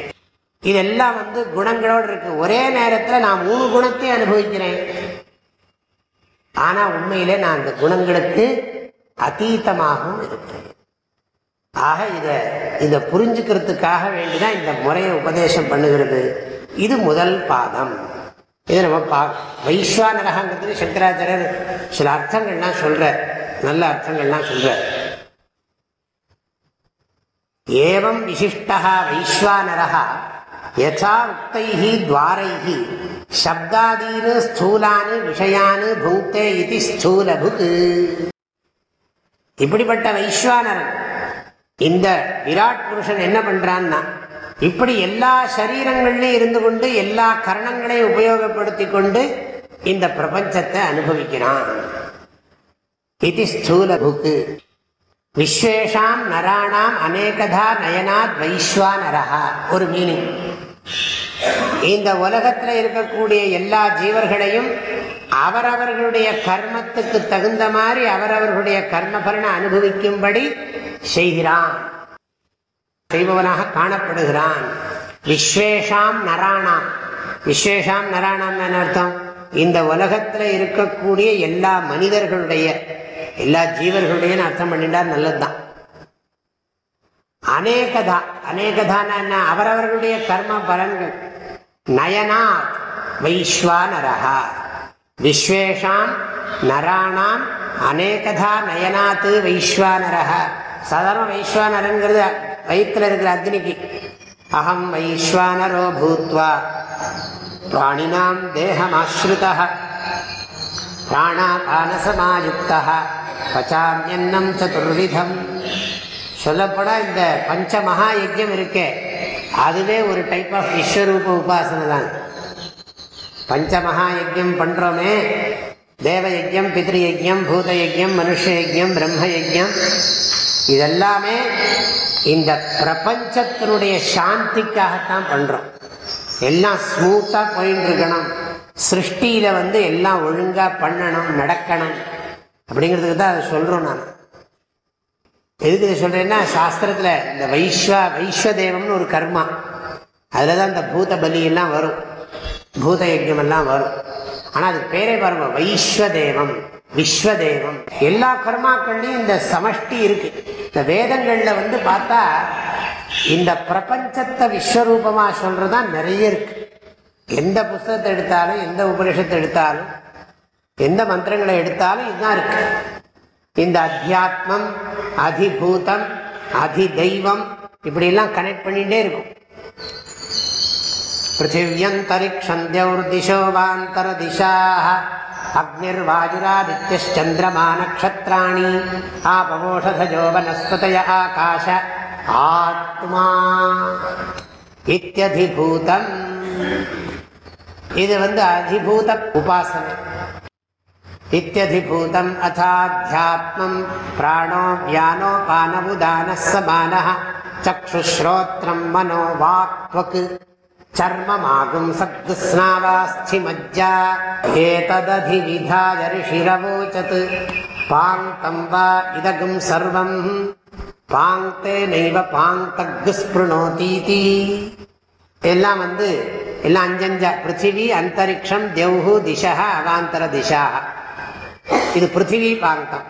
இதெல்லாம் வந்து குணங்களோடு இருக்கு. ஒரே நேரத்தில் நான் மூணு குணத்தையும் அனுபவிக்கிறேன். ஆனால் உண்மையிலே நான் அந்த குணங்களுக்கு அத்தீத்தமாகவும் இருக்கிறேன். ஆக இதை இதை புரிஞ்சுக்கிறதுக்காக வேண்டிதான் இந்த முறையை உபதேசம் பண்ணுகிறது. இது முதல் பாதம். இது நம்ம பா வைஸ்வானரகங்கிறதுக்கு சங்கராச்சாரியர் சில அர்த்தங்கள்லாம் சொல்கிறார் நல்ல அர்த்தங்கள்லாம் சொல்ற ஏவம் விசிஷ்டா வைஸ்வானரா யசா உக்தைஹி துவாரைஹி சப்தாதீனு ஸ்தூலானு விஷயானு பூத்தே இது ஸ்தூலபுக் இப்படிப்பட்ட வைஸ்வானரன் இந்த விராட் புருஷன் என்ன பண்றான்னா இப்படி எல்லா சரீரங்கள்லையும் இருந்து கொண்டு எல்லா கரணங்களையும் உபயோகப்படுத்தி கொண்டு இந்த பிரபஞ்சத்தை அனுபவிக்கிறான். இது ஸ்தூல புக்கு விஸ்வேஷாம் நராணாம் அநேகதா நயனாத் வைஸ்வானரஹா ஒரு மீனிங் இந்த உலகத்தில் இருக்கக்கூடிய எல்லா ஜீவர்களையும் அவரவர்களுடைய கர்மத்துக்கு தகுந்த மாதிரி அவரவர்களுடைய கர்மபலனை அனுபவிக்கும்படி செய்கிறான். செய்பவனாக காணப்படுகிறான். விஸ்வேஷாம் நராணாம். விஸ்வேஷாம் நராணாம் என்ன அர்த்தம்? இந்த உலகத்தில் இருக்கக்கூடிய எல்லா மனிதர்களுடைய எல்லா ஜீவர்களுடையும் அர்த்தம் பண்ணிட்டார் நல்லதுதான். அநேகதா அநேகதான என்ன? அவரவர்களுடைய கர்ம பலன்கள். நயனாத் வைஸ்வானரா விஸ்வேஷாம் நராணாம் அநேகதா நயனாத்து வைஸ்வானரா சாதாரண வைஸ்வானரங்கிறது வயிற்றில் இருக்கிற அக்னிக்கு. அகம் வைஸ்வானரோ பூத்வா. பிராணினாம் தேகமாஸ்ருத பிராணாபானசமாயுக்த பச்சாமியன்னம் சதுர்விதம். சொல்லப்பட இந்த பஞ்ச மகா யஜ்யம் இருக்கே. அதுவே ஒரு டைப் ஆஃப் விஸ்வரூப உபாசனை தான் பஞ்ச மகா யஜ்யம் பண்ணுறோமே தேவ யஜ்யம் பித்ரு யஜ்யம் பூத யஜ்யம் மனுஷ யஜ்யம் பிரம்ம யஜ்யம் இதெல்லாமே இந்த பிரபஞ்சத்தினுடைய சாந்திக்காகத்தான் பண்ணுறோம் எல்லாம் ஸ்மூத்தாக போயின்னு இருக்கணும் சிருஷ்டியில் வந்து எல்லாம் ஒழுங்காக பண்ணணும் நடக்கணும். அப்படிங்கிறதுக்கு தான் அதை சொல்றோம் நான் எதுக்கு இதை சொல்றேன்னா சாஸ்திரத்துல இந்த வைஸ்வ வைஸ்வதேவம்னு ஒரு கர்மா. அதுலதான் இந்த பூத பலி எல்லாம் வரும். பூத யஜ்யம் எல்லாம் வரும். ஆனா அதுக்கு பேரே பாருங்க வைஸ்வதேவம் விஸ்வதேவம். எல்லா கர்மாக்கள்லையும் இந்த சமஷ்டி இருக்கு. இந்த வேதங்கள்ல வந்து பார்த்தா இந்த பிரபஞ்சத்தை விஸ்வரூபமா சொல்றதுதான் நிறைய இருக்கு. எந்த புஸ்தகத்தை எடுத்தாலும் எந்த உபனிஷத்தை எடுத்தாலும் எந்த மந்திரங்களை எடுத்தாலும் இதுதான் இருக்கு. இந்த அத்தியாத்மம் அதிபூதம் அதிதைவம் இப்படி எல்லாம் கனெக்ட் பண்ணிகிட்டே இருக்கும். பிருத்திவியந்தரிக்ஷந்தௌர் திசோவாந்தர திசாக அக்னிர்வாயுராதித்யச்சந்திரமா நக்ஷத்ராணி ஆபவோஷதஜோ வனஸ்பதய ஆகாஷ ஆத்மா இத்தியதிபூதம். இது வந்து அதிபூத உபாசனை. இத்தியதிபூதம் அதாத்தியாத்மம் பிராணோ வியானோபானபுதானः समानः चक्षुश्रोत्रम् मनो वाक्त्वक् चर्ममागुम् सद्गुस्नावास्थिमज्जा एतदधिविधाय ऋषिरवोचत् पाङ्क्तम् वा इदगुम् सर्वम् பாங்க்தேனைவ பாங்கு ஸ்பிருணோதீதி எல்லாம் வந்து எல்லாம் அஞ்சஞ்சா பிருத்திவி அந்தரிக்ஷம் தேவ்ஹு திசா அவாந்தர திசா இது பிருத்திவி பாங்கம்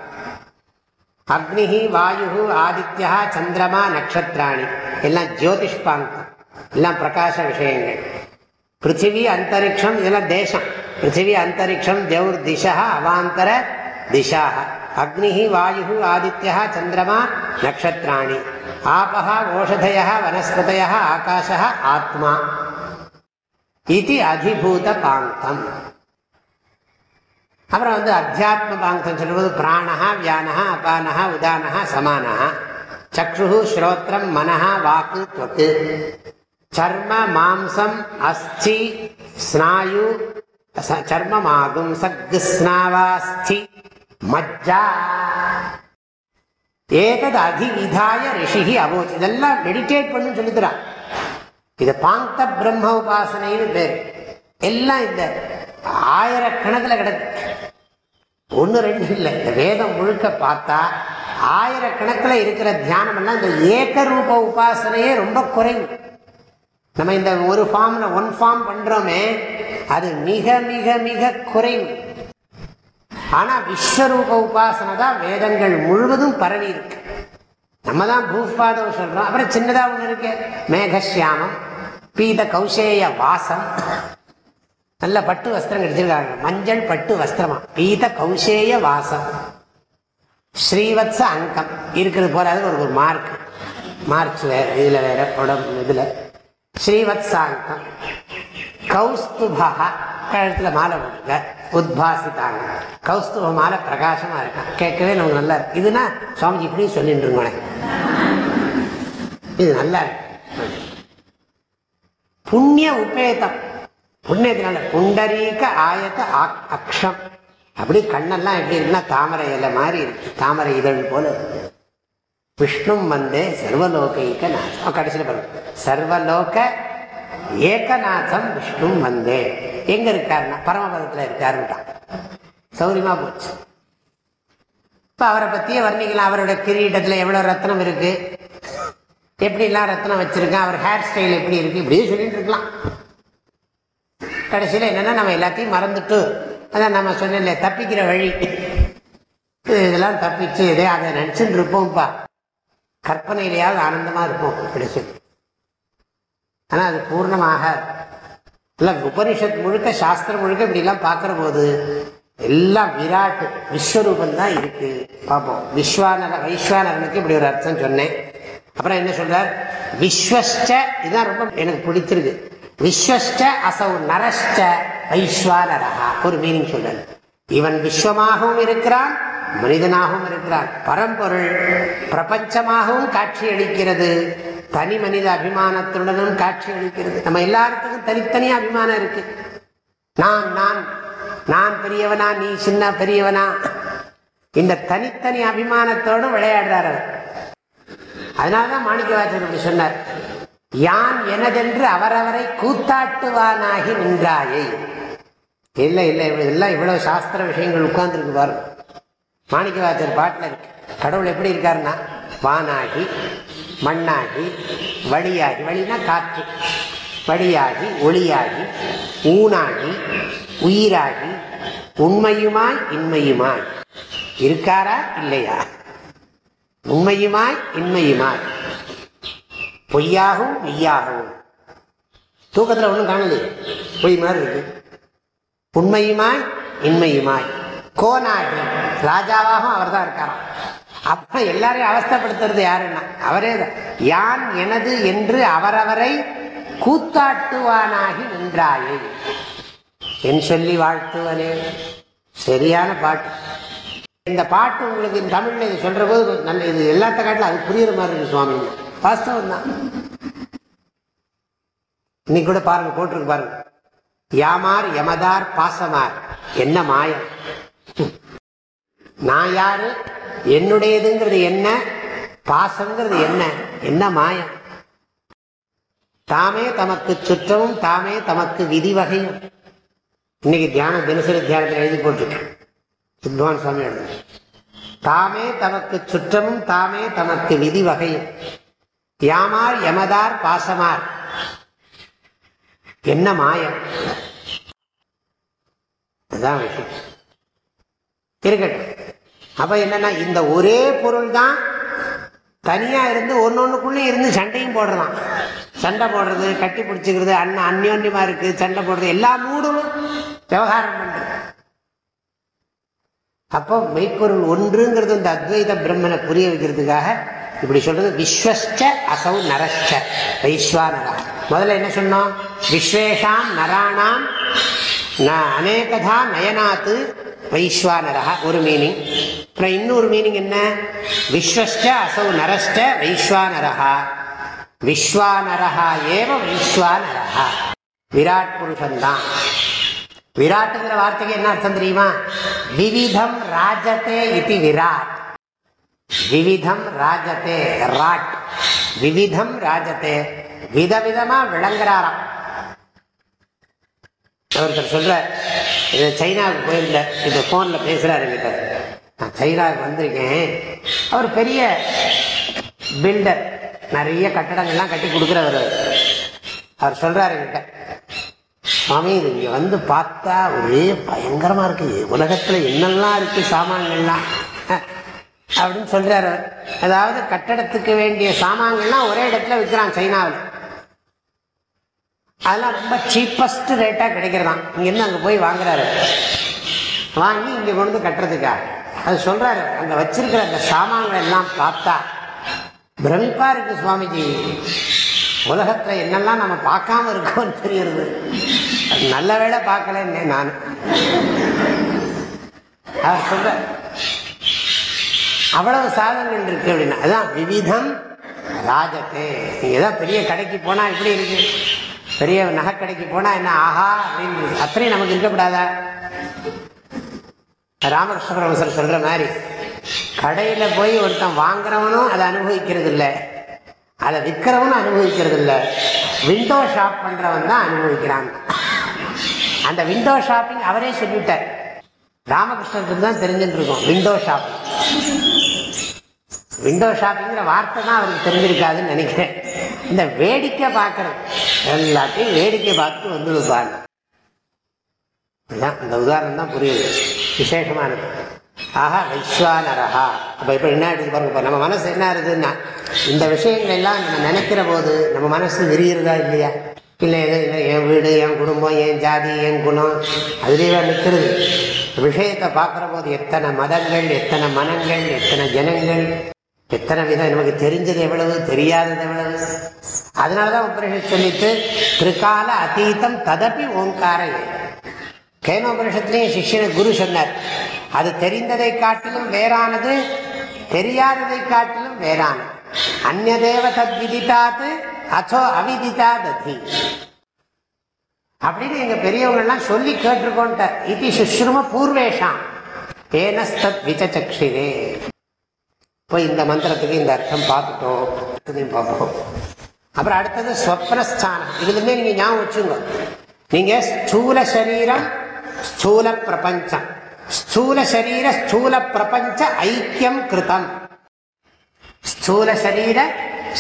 அக்னி வாயு ஆதித்யா சந்திரமா நட்சத்திராணி எல்லாம் ஜோதிஷ் பாங்கம் எல்லாம் பிரகாச விஷயங்கள். பிருத்திவி அந்தரிக்ஷம் இதெல்லாம் தேசம். பிருத்திவி அந்தரிக்ஷம் தேவர் திசா அவாந்தர திசா அக்னி வாயு ஆதித்யா சந்திரமா நட்சத்திராணி ஆபா ஓஷதய வனஸ்பதய ஆகாஷ ஆத்மா. இது அதிபூத பாங்கம் அப்புறம் வந்து அத்தியாத்ம பாங்கத்தம் சொல்லும்போது பிராணா வியானஹா அபானஹா உதானஹா சமானஹா. சக்ஷு ஸ்ரோத்திரம் மனஹா வாக்கு துவக்கு சர்ம மாம்சம் அஸ்தி ஸ்நாயு சர்மமாகும். சக்கு ஸ்நாவாஸ்தி மஜ்ஜா. ஏதது அதிவிதாய ரிஷிகி அபோச்சு இதெல்லாம் மெடிடேட் பண்ணு சொல்லிக்கிறான் இது பாங்க பிரம்ம உபாசனைன்னு பேர். எல்லாம் இந்த ஆயிரக்கணக்கில் கிடக்கு. ஒன்று ரெண்டு இல்லை. இந்த வேதம் முழுக்க பார்த்தா ஆயிரக்கணக்கில் இருக்கிற தியானம் எல்லாம் இந்த ஏகரூப உபாசனையே ரொம்ப குறைவு. நம்ம இந்த ஒரு ஃபார்ம்ல ஒன் ஃபார்ம் பண்றோமே அது மிக மிக மிக குறைவு. ஆனா விஸ்வரூப உபாசனை தான் வேதங்கள் முழுவதும் பரவி இருக்கு. நம்ம தான் பூஸ்பாதம் சொல்றோம். அப்புறம் சின்னதா ஒண்ணு இருக்கு. மேகசியாமம் பீத கௌசேய வாசம். நல்ல பட்டு வஸ்திரம் கிடைச்சிருக்காங்க மஞ்சள் பட்டு வஸ்திரமா. பீத கௌசேய வாசம். ஸ்ரீவத்ச அங்கம். இருக்கிறது போல அது ஒரு ஒரு மார்க் மார்ச் வேற இதுல வேற உடம்பு இதுல. ஸ்ரீவத்சாங்கம் கௌஸ்துபா கழுத்துல மாலை போட்டுக்க உத்பாசித்தாங்க. கௌஸ்துப மாலை பிரகாசமா இருக்கான் கேட்கவே நமக்கு நல்லா இருக்கு. இதுனா சுவாமிஜி இப்படி சொல்லிட்டு இருக்கோம் இது நல்லா இருக்கு. புண்ணிய உபேதம். புண்ணியத்தினால புண்டரீக ஆயத்த ஆக்- அக்ஷம். அப்படி கண்ணெல்லாம் எப்படி இருக்குன்னா தாமரை இலை மாதிரி இருக்கு. தாமரை இதழ் போல இருக்கு. விஷ்ணு வந்தே சர்வலோகைக்க நாசம். கடைசியில் பாருங்க. சர்வலோக ஏகநாதம் விஷ்ணு வந்தே. எங்க இருக்காருன்னா பரமபதத்தில் இருக்காருட்டான் சௌரியமா போச்சு. இப்ப அவரை பத்தியே வர்ணிக்கலாம். அவரோட கிரீடத்தில் எவ்வளவு ரத்னம் இருக்கு? எப்படிலாம் ரத்னம் வச்சிருக்கேன்? அவர் ஹேர் ஸ்டைல் எப்படி இருக்கு? இப்படியே சொல்லிட்டு இருக்கலாம். கடைசியில் என்னன்னா நம்ம எல்லாத்தையும் மறந்துட்டு அதான் நம்ம சொன்ன தப்பிக்கிற வழி. இதெல்லாம் தப்பிச்சு இதே அதை நினச்சின்னு இருப்போம்ப்பா. கற்பனையிலேயாவது ஆனந்தமாக இருப்போம் இப்படி சொல்லி. ஆனால் அது பூர்ணமாக இல்லை உபனிஷத் முழுக்க சாஸ்திரம் முழுக்க இப்படிலாம் பார்க்குற போது எல்லாம் விராட் விஸ்வரூபம் தான் இருக்கு. பார்ப்போம் விஸ்வானர வைஸ்வானரனுக்கு இப்படி ஒரு அர்த்தம் சொன்னேன். அப்புறம் என்ன சொல்றார்? விஸ்வஸ்ட இதுதான் ரொம்ப எனக்கு பிடிச்சிருக்கு. விஸ்வஸ்ட அசௌ நரஷ்ட வைஸ்வானரகா ஒரு மீனிங் சொல்றது இவன் விஸ்வமாகவும் இருக்கிறான் மனிதனாகவும் இருக்கிறான். பரம்பொருள் பிரபஞ்சமாகவும் காட்சி அளிக்கிறது தனி மனித அபிமானத்துடனும் காட்சி அளிக்கிறது நம்ம எல்லாத்துக்கும் தனித்தனி அபிமானம் இருக்கு. நான் நான் நான் பெரியவனா நீ சின்ன பெரியவனா. இந்த தனித்தனி அபிமானத்தோடு விளையாடுறார் அவர். அதனாலதான் மாணிக்க வாசகர் சொன்னார். யான் எனதென்று அவரவரை கூத்தாட்டுவானாகி நின்றாயை. இல்லை இல்லை எல்லாம் இவ்வளவு சாஸ்திர விஷயங்கள் உட்கார்ந்துருக்கு பாருங்க மாணிக்கவாசர் பாட்டில் இருக்கு. கடவுள் எப்படி இருக்காருன்னா வானாகி மண்ணாகி வழியாகி வழினா காற்று. வழியாகி ஒளியாகி ஊனாகி உயிராகி உண்மையுமாய் இன்மையுமாய். இருக்காரா இல்லையா? உண்மையுமாய் இன்மையுமாய். பொய்யாகவும் மெய்யாகவும். தூக்கத்தில் ஒன்றும் காணலையே. பொய் மாதிரி இருக்கு. உண்மையுமாய் இன்மையுமாய். கோனாகி ராஜாவாகவும் அவர் தான் இருக்காராம். அப்புறம் எல்லாரையும் அவஸ்தைப்படுத்துறது யாருன்னா? அவரே தான் யான் எனது என்று அவரவரை கூத்தாட்டுவானாகி நின்றாயே. என் சொல்லி வாழ்த்துவனே. சரியான பாட்டு. இந்த பாட்டு உங்களுக்கு தமிழில் தமிழ்ல இது சொல்ற போது நல்ல இது எல்லாத்த காட்டிலும் அது புரியுற மாதிரி இருக்கு சுவாமி. வாஸ்தவம் தான். இன்னைக்கு கூட பாருங்க போட்டிருக்கு பாருங்க. யாமார் யமதார் பாசமார். என்ன மாயம்? நான் யாரு? என்னுடையதுங்கிறது என்ன? பாசங்கிறது என்ன? என்ன மாயம்? தாமே தமக்கு சுற்றமும் தாமே தமக்கு விதி வகையும். இன்னைக்கு தியானம் தினசரி தியானத்தில் எழுதி போட்டிருக்கேன் சுத்வான் சுவாமி தாமே தமக்கு சுற்றமும் தாமே தமக்கு விதி வகையும். யாமார் யமதார் பாசமார். என்ன மாயம்? அதுதான் விஷயம். இருக்கட்டும். அப்ப என்னன்னா இந்த ஒரே பொருள் தான் தனியா இருந்து ஒன்னொன்னுக்குள்ளே இருந்து சண்டையும் போடுறதான். சண்டை போடுறது கட்டி பிடிச்சிக்கிறது அண்ணன் அந்யோன்யமா இருக்கு சண்டை போடுறது எல்லா மூடும் விவகாரம் பண்றது அப்போ மெய்ப்பொருள் ஒன்றுங்கிறது இந்த அத்வைத பிரம்மனை புரிய வைக்கிறதுக்காக இப்படி சொல்றது விஸ்வஸ்ட அசௌ நரஷ்ட வைஸ்வானரா. முதல்ல என்ன சொன்னோம்? விஸ்வேஷாம் நராணாம் அநேகதா நயனாத்து வைஸ்வானரா ஒரு மீனிங் அப்புறம் இன்னொரு மீனிங் என்ன? விஸ்வஸ்ட அசௌ நரஷ்ட வைஸ்வானரா. விஸ்வானரா ஏவ வைஸ்வானரா. விராட் புருஷன்தான். விராட்டுங்கிற வார்த்தைக்கு என்ன அர்த்தம் தெரியுமா? விவிதம் ராஜதே இது விராட். விவிதம் ராஜதே ராட். விவிதம் ராஜதே விதவிதமா விளங்குறாராம். ஒருத்தர் சொல்ற இது சைனாவுக்கு போயிருந்த இந்த போன்ல பேசுறாரு கிட்ட நான் சைனாவுக்கு வந்திருக்கேன். அவர் பெரிய பில்டர். நிறைய கட்டடங்கள்லாம் கட்டி கொடுக்குறவர் அவர். சொல்றாரு கிட்ட சுவாமி இது இங்க வந்து பார்த்தா ஒரே பயங்கரமா இருக்கு. உலகத்துல என்னெல்லாம் இருக்கு சாமான்கள்லாம்? அப்படின்னு சொல்றாரு. அதாவது கட்டடத்துக்கு வேண்டிய சாமான்கள்லாம் ஒரே இடத்துல விற்கிறான் சைனாவில். அதெல்லாம் ரொம்ப சீப்பஸ்ட் ரேட்டாக கிடைக்கிறதாம் இங்கேருந்து அங்கே போய் வாங்குறாரு. வாங்கி இங்கே கொண்டு வந்து கட்டுறதுக்கா அது சொல்கிறாரு அங்கே வச்சிருக்கிற அந்த சாமான்கள் எல்லாம் பார்த்தா பிரமிப்பாக இருக்கு சுவாமிஜி. உலகத்தில் என்னெல்லாம் நம்ம பார்க்காம இருக்கோம்னு தெரியுது நல்ல வேளை பார்க்கலன்னே நான். அவர் சொல்கிறேன் அவ்வளவு சாதனங்கள் இருக்கு அப்படின்னா அதான் விவிதம் ராஜத்தே. நீங்க தான் பெரிய கடைக்கு போனா எப்படி இருக்கு. பெரிய நகை கடைக்கு போனா என்ன ஆஹா அப்படின்னு அத்தனையும் நமக்கு இருக்கக்கூடாதா? ராமகிருஷ்ண பரமசர் சொல்ற மாதிரி கடையில போய் ஒருத்தன் வாங்குறவனும் அதை அனுபவிக்கிறது இல்லை அதை விற்கிறவனும் அனுபவிக்கிறது இல்லை விண்டோ ஷாப் பண்றவன் தான் அனுபவிக்கிறான். அந்த விண்டோ ஷாப்பிங் அவரே சொல்லிவிட்டார். ராமகிருஷ்ணருக்கு தான் தெரிஞ்சுட்டு இருக்கோம். விண்டோ ஷாப்பிங் விண்டோ ஷாப்பிங்கிற வார்த்தை தான் அவருக்கு தெரிஞ்சிருக்காதுன்னு நினைக்கிறேன். இந்த வேடிக்கை பார்க்கறது. எல்லாத்தையும் வேடிக்கை பார்த்துட்டு வந்து விடுவாங்க இதுதான் இந்த உதாரணம் தான் புரியுது. விசேஷமானது. ஆஹா வைஸ்வானரஹா. அப்போ இப்போ என்ன எடுத்து பாருங்க இப்போ நம்ம மனசு என்ன ஆகுதுன்னா இந்த விஷயங்கள் எல்லாம் நம்ம நினைக்கிற போது நம்ம மனசு விரிகிறதா இல்லையா? இல்லை எது இல்லை என் வீடு என் குடும்பம் என் ஜாதி என் குணம் அதுலேயே நிற்கிறது. விஷயத்தை பார்க்குற போது எத்தனை மதங்கள் எத்தனை மனங்கள் எத்தனை ஜனங்கள் எத்தனை விதம் நமக்கு தெரிஞ்சது எவ்வளவு தெரியாதது எவ்வளவு? அதனாலதான் உபரிஷத் உபனிஷத் சொல்லிட்டு திருக்கால அத்தீதம் ததப்பி ஓங்கார கேனோபனிஷத்துலேயும் சிஷ்யனை குரு சொன்னார் அது தெரிந்ததை காட்டிலும் வேறானது தெரியாததை காட்டிலும் வேறானது. அந்நதேவ தத் விதித்தாத்து அச்சோ அவிதிதா ததி. அப்படின்னு எங்க பெரியவங்கள்லாம் சொல்லி கேட்டிருக்கோன்ட்டார். இது சுஷ்ரும பூர்வேஷாம். ஏனஸ்தத் விசச்சக்ஷிரே போய் இந்த மந்திரத்துக்கு இந்த அர்த்தம் பார்த்துட்டோம். அடுத்ததையும் பார்ப்போம். அப்புறம் அடுத்தது ஸ்வப்னஸ்தானம். இதுலேருந்தே நீங்க ஞாபகம் வச்சுங்க நீங்க ஸ்தூல சரீரம் ஸ்தூல பிரபஞ்சம். ஸ்தூல சரீர ஸ்தூல பிரபஞ்ச ஐக்கியம் கிருதம். ஸ்தூல சரீர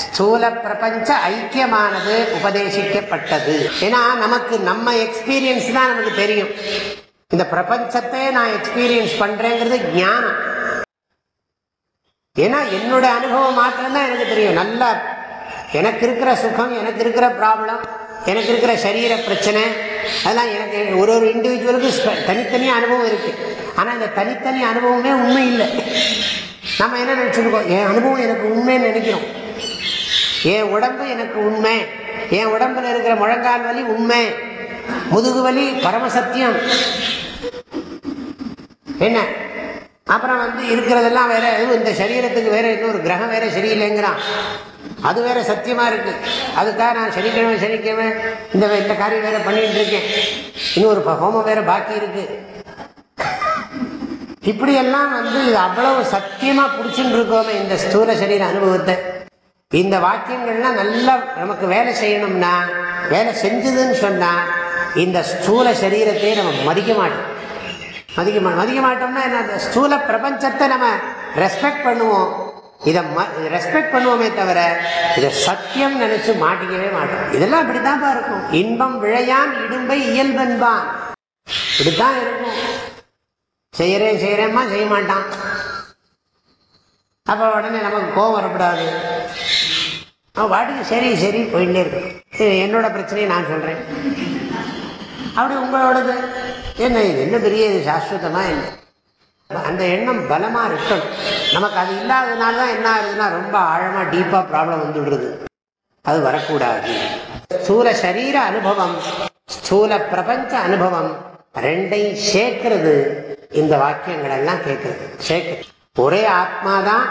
ஸ்தூல பிரபஞ்ச ஐக்கியமானது உபதேசிக்கப்பட்டது. ஏன்னா நமக்கு நம்ம எக்ஸ்பீரியன்ஸ் தான் நமக்கு தெரியும். இந்த பிரபஞ்சத்தை நான் எக்ஸ்பீரியன்ஸ் பண்றேங்கிறது ஞானம். ஏன்னா என்னோட அனுபவம் மாத்திரம்தான் எனக்கு தெரியும். நல்லா எனக்கு இருக்கிற சுகம் எனக்கு இருக்கிற ப்ராப்ளம் எனக்கு இருக்கிற சரீர பிரச்சனை அதெல்லாம் எனக்கு ஒரு ஒரு இண்டிவிஜுவலுக்கும் தனித்தனி அனுபவம் இருக்கு. ஆனால் இந்த தனித்தனி அனுபவமே உண்மை இல்லை. நம்ம என்ன நினச்சிருக்கோம்? என் அனுபவம் எனக்கு உண்மைன்னு நினைக்கிறோம். என் உடம்பு எனக்கு உண்மை. என் உடம்புல இருக்கிற முழங்கால் வலி உண்மை. முதுகு வலி பரமசத்தியம் என்ன? அப்புறம் வந்து இருக்கிறதெல்லாம் வேற எதுவும் இந்த சரீரத்துக்கு வேற இன்னொரு கிரகம் வேற சரியில்லைங்கிறான். அது வேற சத்தியமா இருக்கு. அதுக்காக நான் சனிக்கிழமை சனிக்கிழமை இந்த இந்த காரியம் வேற பண்ணிட்டு இருக்கேன் இன்னொரு ப- ஹோமம் வேற பாக்கி இருக்கு. இப்படியெல்லாம் வந்து இது அவ்வளவு சத்தியமா பிடிச்சுட்டு இருக்கோமே இந்த ஸ்தூல சரீர அனுபவத்தை. இந்த வாக்கியங்கள்லாம் நல்லா நமக்கு வேலை செய்யணும்னா வேலை செஞ்சதுன்னு சொன்னா இந்த ஸ்தூல சரீரத்தை நம்ம மதிக்க மாட்டோம். மதிக்க மாட்டோம் மதிக்க மாட்டோம்னா என்ன? அந்த ஸ்தூல பிரபஞ்சத்தை நம்ம ரெஸ்பெக்ட் பண்ணுவோம். இதை ரெஸ்பெக்ட் பண்ணுவோமே தவிர இதை சத்தியம் நினைச்சு மாட்டிக்கவே மாட்டோம். இதெல்லாம் இப்படித்தான்ப்பா இருக்கும். இன்பம் விழையான் இடும்பை இயல்பென்பான். இப்படித்தான் இருக்கும். செய்யறேன் செய்யறேம்மா செய்ய மாட்டான் அப்ப உடனே நமக்கு கோபம் வரக்கூடாது. வாட்டுக்கு சரி சரி போயிட்டே இருக்கும். என்னோட பிரச்சனையை நான் சொல்றேன். அப்படி உங்களோடது. என்ன இது? என்ன பெரிய இது? சாஸ்வதமா என்ன? அந்த எண்ணம் பலமா இருக்கணும். நமக்கு அது இல்லாததுனால தான் என்ன ஆகுதுன்னா ரொம்ப ஆழமாக டீப்பாக ப்ராப்ளம் வந்துடுறது அது வரக்கூடாது. ஸ்தூல சரீர அனுபவம் ஸ்தூல பிரபஞ்ச அனுபவம் ரெண்டையும் சேர்க்கிறது. இந்த வாக்கியங்கள் எல்லாம் கேட்கறது. சேர்க்கிறது ஒரே ஆத்மாதான்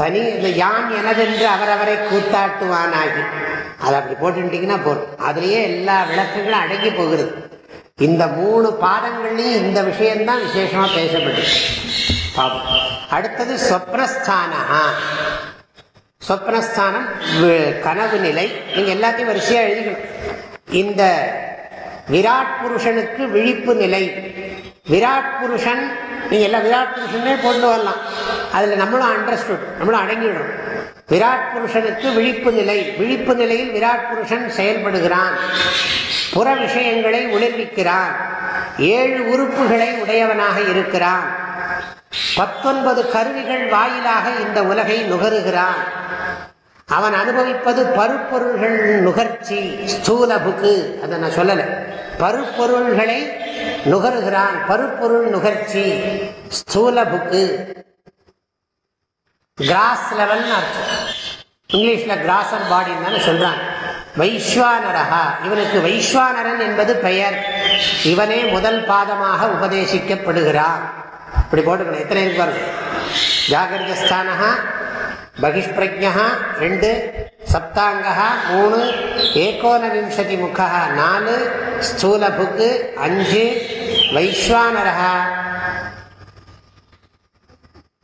தனி இந்த யான் எனதென்று அவரவரை கூத்தாட்டுவானாகி அதை அப்படி போட்டுட்டீங்கன்னா போதும். அதுலேயே எல்லா விளக்குகளும் அடங்கி போகிறது. இந்த மூணு பாதங்கள்லையும் இந்த விஷயம்தான் விசேஷமா பேசப்படுது. பாப்போம் அடுத்தது சொப்னஸ்தானா சொப்னஸ்தானம் வி- கனவு நிலை. நீங்க எல்லாத்தையும் வரிசையா எழுதிக்கணும். இந்த விராட் புருஷனுக்கு விழிப்பு நிலை. விராட் புருஷன் நீங்க எல்லாம் விராட் புருஷனே கொண்டு வரலாம். அதுல நம்மளும் அண்டர்ஸ்டுட் நம்மளும் அடங்கிவிடும் விராட் புருஷனுக்கு விழிப்பு நிலை. விழிப்பு நிலையில் விராட் புருஷன் செயல்படுகிறான். புற விஷயங்களை உணர்விக்கிறான் ஏழு உறுப்புகளை உடையவனாக இருக்கிறான். பத்தொன்பது கருவிகள் வாயிலாக இந்த உலகை நுகருகிறான். அவன் அனுபவிப்பது பருப்பொருள்கள் நுகர்ச்சி ஸ்தூலபுக்கு. அதை நான் சொல்லலை. பருப்பொருள்களை நுகருகிறான். பருப்பொருள் நுகர்ச்சி ஸ்தூலபுக்கு. கிராஸ் லெவல்னு அர்த்தம். இங்கிலீஷ்ல கிராஸ் அண்ட் பாடின்னு தானே சொல்றாங்க. வைஸ்வானரகா இவனுக்கு வைஸ்வானரன் என்பது பெயர். இவனே முதல் பாதமாக உபதேசிக்கப்படுகிறான். இப்படி போட்டுக்கணும். எத்தனை இருக்கு பாருங்க. ஜாகிரதஸ்தானகா பகிஷ்பிரஜா ரெண்டு சப்தாங்கா மூணு ஏகோனவிம்சதி முகா நாலு ஸ்தூலபுக்கு அஞ்சு வைஸ்வானரகா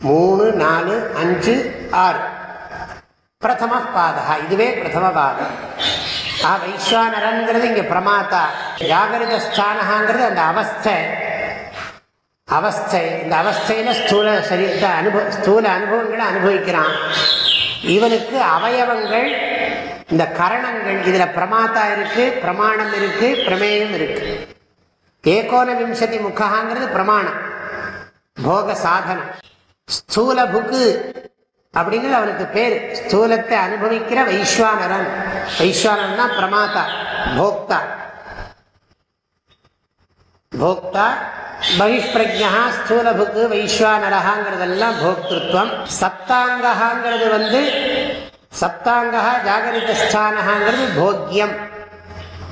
மூணு நாலு அஞ்சு ஆறு. பிரதம பாதா இதுவே பிரதம பாதம் ஆ வைஸ்வானரங்கிறது இங்க பிரமாத்தா ஜாகிரத ஸ்தானகாங்கிறது அந்த அவஸ்தை. அவஸ்தை இந்த அவஸ்தையில ஸ்தூல சரீரத்தை அனுபவ ஸ்தூல அனுபவங்களை அனுபவிக்கிறான். இவனுக்கு அவயவங்கள் இந்த கரணங்கள் இதுல பிரமாத்தா இருக்கு பிரமாணம் இருக்கு பிரமேயம் இருக்கு. ஏகோன விம்சதி முகாங்கிறது பிரமாணம். போக சாதனம் ஸ்தூல புக்கு அப்படிங்கிறது அவனுக்கு பேர். ஸ்தூலத்தை அனுபவிக்கிற வைஸ்வானரன். வைஸ்வானரன் பிரமாதா போக்தா. போக்தா பகிஷ்பிரஜா ஸ்தூலபுக்கு வைஸ்வானரகாங்கிறதெல்லாம் போக்திருத்வம் சப்தாங்ககாங்கிறது வந்து சப்தாங்கா ஜாகரிதஸ்தானகாங்கிறது போக்கியம்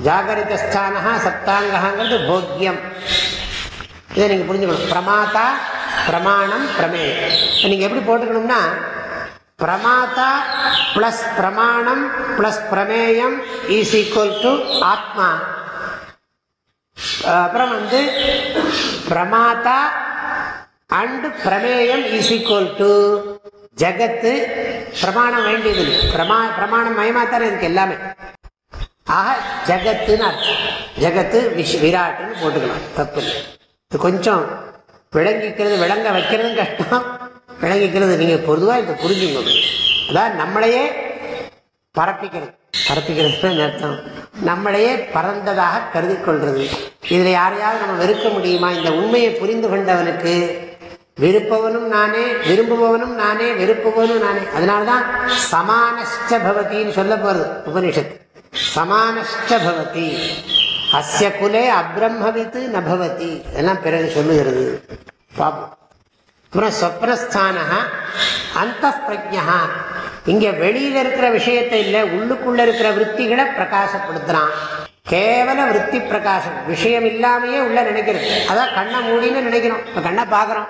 ஜாகரிதஸ்தானகா சப்தாங்ககாங்கிறது போக்கியம் இதை நீங்கள் புரிஞ்சுக்கணும். பிரமாதா பிரமாணம் பிரமேயம். நீங்கள் எப்படி போட்டுக்கணும்னா பிரமாதா ப்ளஸ் பிரமாணம் ப்ளஸ் பிரமேயம் இஸ் ஈக்குவல் டு ஆத்மா. அப்புறம் வந்து பிரமாதா அண்ட் பிரமேயம் இஸ் ஈக்குவல் டு ஜகத்து பிரமாணம் வேண்டியது பிரமா பிரமாணம் மயமாத்தானே இருக்கு எல்லாமே. ஆக ஜகத்துன்னு அர்த்தம். ஜகத்து விஷ் விராட்டுன்னு போட்டுக்கலாம். தப்பு இல்லை. இது கொஞ்சம் விளங்கிக்கிறது விளங்க வைக்கிறதும் கஷ்டம். விளங்கிக்கிறது நீங்கள் பொதுவாக இதை புரிஞ்சுங்க அதான் நம்மளையே பரப்பிக்கிறது. பரப்பிக்கிறது அர்த்தம். நம்மளையே பறந்ததாக கருதி கொள்வது இதில் யாரையாவது நம்ம வெறுக்க முடியுமா? இந்த உண்மையை புரிந்து கொண்டவனுக்கு விருப்பவனும் நானே விரும்புபவனும் நானே வெறுப்புபவனும் நானே. அதனால தான் சமானஷ்ட பவதின்னு சொல்ல போகிறது உபனிஷத்து. சமானஷ்ட பவதி. அஸ்ய குலே அப்ரம்மவித்து நபவதி. இதெல்லாம் பிறகு சொல்லுகிறது. பார்ப்போம் அப்புறம் சொப்னஸ்தானா அந்த பிரஜா இங்க வெளியில இருக்கிற விஷயத்தை இல்லை உள்ளுக்குள்ள இருக்கிற விற்த்திகளை பிரகாசப்படுத்துறான். கேவல விற்பி பிரகாசம். விஷயம் இல்லாமையே உள்ள நினைக்கிறது. அதான் கண்ணை மூடின்னு நினைக்கிறோம் இப்போ கண்ணை பார்க்குறோம்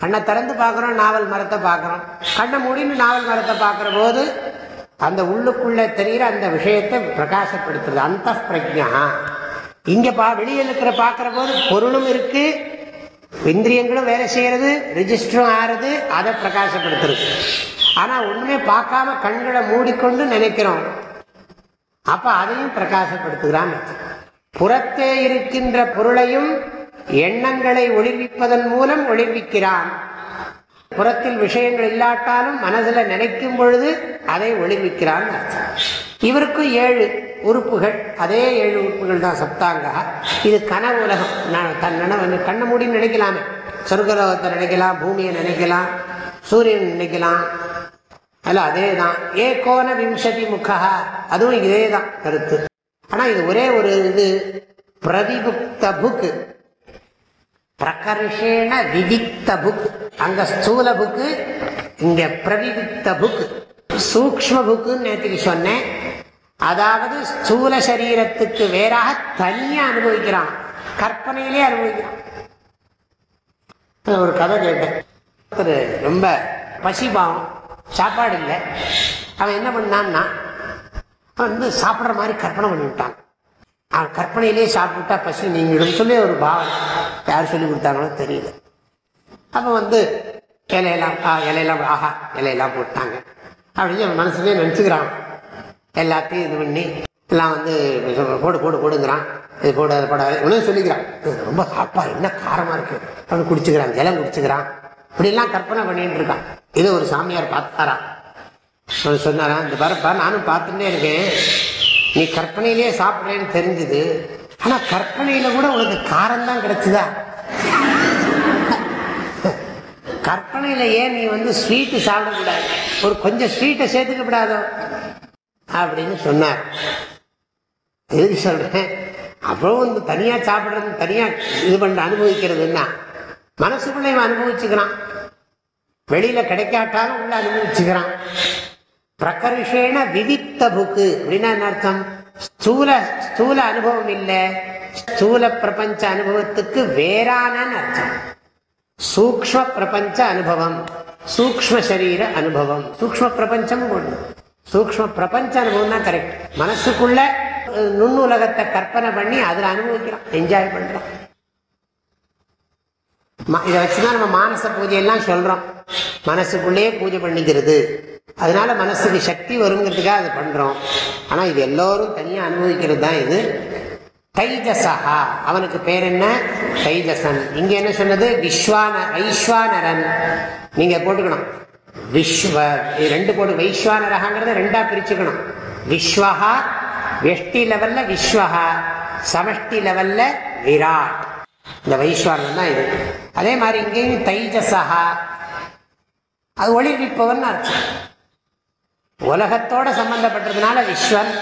கண்ணை திறந்து பார்க்கறோம் நாவல் மரத்தை பார்க்கறோம் கண்ணை மூடின்னு நாவல் மரத்தை பார்க்கிற போது அந்த உள்ளுக்குள்ள தெரிகிற அந்த விஷயத்தை பிரகாசப்படுத்துறது. அந்த பிரஜா இங்க பா வெளியில் இருக்கிற பார்க்கிற போது பொருளும் இருக்கு இந்திரியங்களும் வேலை செய்யறது ரிஜிஸ்டரும் ஆறுது அதை பிரகாசப்படுத்துறது. ஆனா ஒண்ணுமே பார்க்காம கண்களை மூடிக்கொண்டு நினைக்கிறோம். அப்ப அதையும் பிரகாசப்படுத்துகிறான். புறத்தே இருக்கின்ற பொருளையும் எண்ணங்களை ஒளிர்விப்பதன் மூலம் ஒளிர்விக்கிறான். புறத்தில் விஷயங்கள் இல்லாட்டாலும் மனசுல நினைக்கும் பொழுது அதை ஒளிர்விக்கிறான் அர்த்தம் இவருக்கும் ஏழு உறுப்புகள். அதே ஏழு உறுப்புகள் தான் சப்தாங்கா. இது கனவு உலகம். நான் தன் நினைவு கண்ணை மூடின்னு நினைக்கலாமே. சொர்க்கலோகத்தை நினைக்கலாம் பூமியை நினைக்கலாம் சூரியன் நினைக்கலாம். அல்ல அதே தான். ஏகோன விம்சதி முகா. அதுவும் இதே தான் கருத்து. ஆனா இது ஒரே ஒரு இது பிரதிபுக்த புக். பிரகர்ஷேண விதித்த புக். அங்க ஸ்தூல புக்கு இங்க பிரவிவிக்த புக்கு சூக்ம புக்குன்னு நேற்றுக்கு சொன்னேன். அதாவது ஸ்தூல சரீரத்துக்கு வேறாக தனியா அனுபவிக்கிறான். கற்பனையிலே அனுபவிக்கிறான். ஒரு கதை கேட்டேன். ஒருத்தர் ரொம்ப பசிபாவம் சாப்பாடு இல்லை. அவன் என்ன பண்ணான்னா அவன் வந்து சாப்பிட்ற மாதிரி கற்பனை பண்ணிவிட்டான் அவன் கற்பனையிலே சாப்பிட்டா பசி நீங்கிடும் சொல்லி ஒரு பாவம் யார் சொல்லி கொடுத்தாங்களோ தெரியல. அப்போ வந்து இலையெல்லாம் ஆ, இலையெல்லாம் ஆஹா இலையெல்லாம் போட்டாங்க. அப்படின்னு அவன் மனசுலேயே நினச்சிக்கிறான். எல்லாத்தையும் இது பண்ணி எல்லாம் வந்து போடு போடு போடுங்கிறான். இது போட அது போடாது உடனே சொல்லிக்கிறான். ரொம்ப அப்பா என்ன காரமாக இருக்கு? அப்படின்னு குடிச்சுக்கிறான் ஜலம் குடிச்சுக்கிறான். இப்படிலாம் கற்பனை பண்ணிட்டு இருக்கான். இது ஒரு சாமியார் பார்த்தாரா? சொன்னாரா இந்த பாருப்பா நானும் பார்த்துட்டே இருக்கேன். நீ கற்பனையிலேயே சாப்பிட்றேன்னு தெரிஞ்சுது. ஆனால் கற்பனையில் கூட உனக்கு காரம் தான் கிடைச்சுதா? கற்பனையில ஏன் நீ வந்து ஸ்வீட்டு சாப்பிடக்கூடாது? ஒரு கொஞ்சம் ஸ்வீட்டை சேர்த்துக்கப்படாதோ? அப்படின்னு சொன்னார். எதுக்கு சொல்கிறேன் அவ்வளோ வந்து தனியாக சாப்பிட்றது தனியாக இது பண்ண அனுபவிக்கிறதுன்னா மனசுக்குள்ளே இவன் அனுபவிச்சுக்கிறான். வெளியில் கிடைக்காட்டாலும் உள்ள அனுபவிச்சுக்கிறான். பிரகர்ஷேன விவித்த புக்கு அப்படின்னா என்ன அர்த்தம்? ஸ்தூல ஸ்தூல அனுபவம் இல்லை. ஸ்தூல பிரபஞ்ச அனுபவத்துக்கு வேறானன்னு அர்த்தம். சூக்ம பிரபஞ்ச அனுபவம். சூக்ம சரீர அனுபவம். சூக்ம பிரபஞ்சம் ஒண்ணு சூக்ம பிரபஞ்ச அனுபவம் தான் கரெக்ட் மனசுக்குள்ள நுண்ணுலகத்தை கற்பனை பண்ணி அதில் அனுபவிக்கிறோம். என்ஜாய் பண்றோம். இதை வச்சுதான் நம்ம மானச பூஜையெல்லாம் சொல்றோம். மனசுக்குள்ளேயே பூஜை பண்ணிக்கிறது. அதனால மனசுக்கு சக்தி வருங்கிறதுக்காக அதை பண்றோம். ஆனா இது எல்லோரும் தனியாக அனுபவிக்கிறது தான் இது. தைஜசஹா அவனுக்கு பேர் என்ன தைஜசன் இங்க என்ன சொன்னது? விஸ்வான வைஸ்வானரன். நீங்க போட்டுக்கணும். விஸ்வ இது ரெண்டு போட்டு வைஸ்வானரகாங்கிறத ரெண்டா பிரிச்சுக்கணும். விஸ்வஹா வெஷ்டி லெவல்ல விஸ்வஹா. சமஷ்டி லெவல்ல விராட். இந்த வைஸ்வானம் தான் இது. அதே மாதிரி இங்கேயும் தைஜசா அது ஒளிர்விப்பவன் அர்த்தம். உலகத்தோட சம்பந்தப்பட்டதுனால விஸ்வன்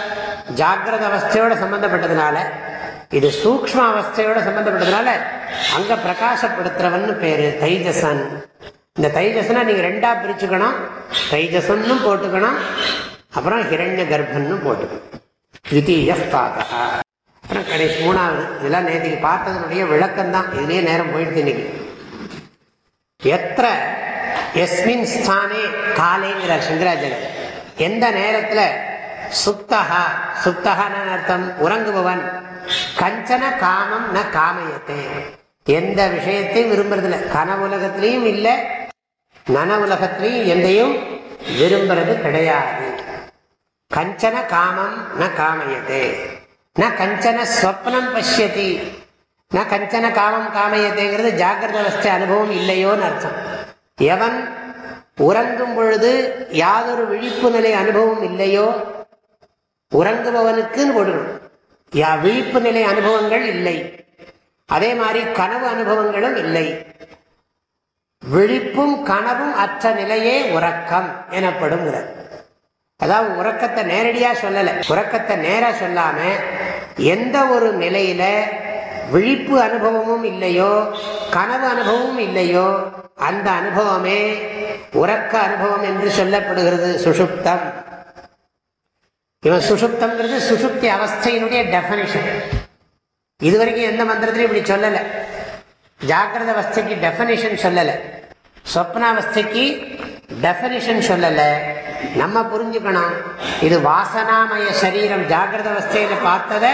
ஜாகிரத அவஸ்தையோட சம்பந்தப்பட்டதுனால இது சூக்ஷ்ம அவஸ்தையோட சம்பந்தப்பட்டதுனால அங்க பிரகாசப்படுத்துறவன்னு பேரு தைஜசன் இந்த தைஜசனை நீங்க ரெண்டா பிரிச்சுக்கணும். தைஜசன்னு போட்டுக்கணும். அப்புறம் ஹிரண்ய கர்ப்பன்னு போட்டுக்கணும். த்விதீய அப்புறம் கடைசி மூணாவது இதெல்லாம் நேற்றுக்கு பார்த்ததுனுடைய விளக்கம் தான் இதுலயே நேரம் போயிடுது இன்னைக்கு. எத்திர எஸ்மின் ஸ்தானே காலைங்கிறார் சங்கராச்சாரியர். எந்த நேரத்துல சுப்தகா சுப்தகான அர்த்தம்? உறங்குபவன். கஞ்சன காமம் ந காமயத்தே. எந்த விஷயத்தையும் விரும்புறதில்ல. கனவுலகத்திலையும் இல்லை நன உலகத்திலையும் எந்தையும் விரும்புறது கிடையாது. கஞ்சன காமம் ந காமயதே ந கஞ்சன ஸ்வப்னம் பசியதி ந கஞ்சன காமம் காமயத்தேங்கிறது ஜாகிரத அவஸ்தை அனுபவம் இல்லையோன்னு அர்த்தம். எவன் உறங்கும் பொழுது யாதொரு விழிப்பு நிலை அனுபவம் இல்லையோ உறங்குபவனுக்குன்னு போடணும் யா விழிப்பு நிலை அனுபவங்கள் இல்லை. அதே மாதிரி கனவு அனுபவங்களும் இல்லை. விழிப்பும் கனவும் அற்ற நிலையே உறக்கம் எனப்படும் அதாவது உறக்கத்தை நேரடியா சொல்லல. உறக்கத்தை நேராக சொல்லாம எந்த ஒரு நிலையில விழிப்பு அனுபவமும் இல்லையோ கனவு அனுபவமும் இல்லையோ அந்த அனுபவமே உறக்க அனுபவம் என்று சொல்லப்படுகிறது சுஷுப்தம் இவன் சுஷுப்தம்ங்கிறது சுஷுப்தி அவஸ்தையினுடைய டெபனிஷன் இதுவரைக்கும் எந்த மந்திரத்திலையும் இப்படி சொல்லலை ஜாக்கிரத அவஸ்தைக்கு டெஃபனிஷன் சொல்லலை சொப்னாவஸ்தைக்கு டெஃபனிஷன் சொல்லலை நம்ம புரிஞ்சுக்கணும் இது வாசனாமய சரீரம் ஜாகிரத அவஸ்தையில பார்த்ததை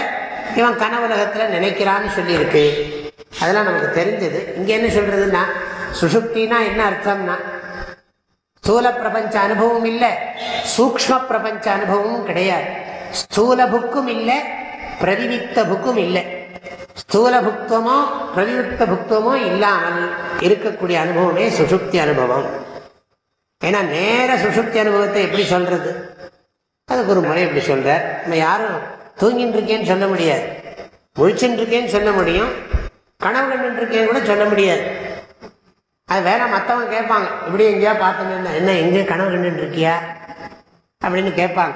இவன் கனவுலகத்தில் நினைக்கிறான்னு சொல்லியிருக்கு அதெல்லாம் நமக்கு தெரிஞ்சது இங்கே என்ன சொல்றதுன்னா சுசுப்தினா என்ன அர்த்தம்னா ஸ்தூல பிரபஞ்ச அனுபவம் இல்லை. சூக்ம பிரபஞ்ச அனுபவமும் கிடையாது. ஸ்தூல புக்கும் இல்லை. பிரதிவித்த புக்கும் இல்லை ஸ்தூல புக்தமோ பிரதிவித்த புக்தமோ இல்லாமல் இருக்கக்கூடிய அனுபவமே சுசுப்தி அனுபவம் ஏன்னா நேர சுசுப்தி அனுபவத்தை எப்படி சொல்றது? அதுக்கு ஒரு முறை எப்படி சொல்ற நம்ம யாரும் தூங்கிட்டு இருக்கேன்னு சொல்ல முடியாது. முழிச்சுட்டு இருக்கேன்னு சொல்ல முடியும். கனவு கண்டுருக்கேன்னு கூட சொல்ல முடியாது. அது வேற மற்றவங்க கேட்பாங்க. இப்படி எங்கேயா பார்த்துன்னு என்ன எங்கே கனவு கண்டு இருக்கியா அப்படின்னு கேட்பாங்க.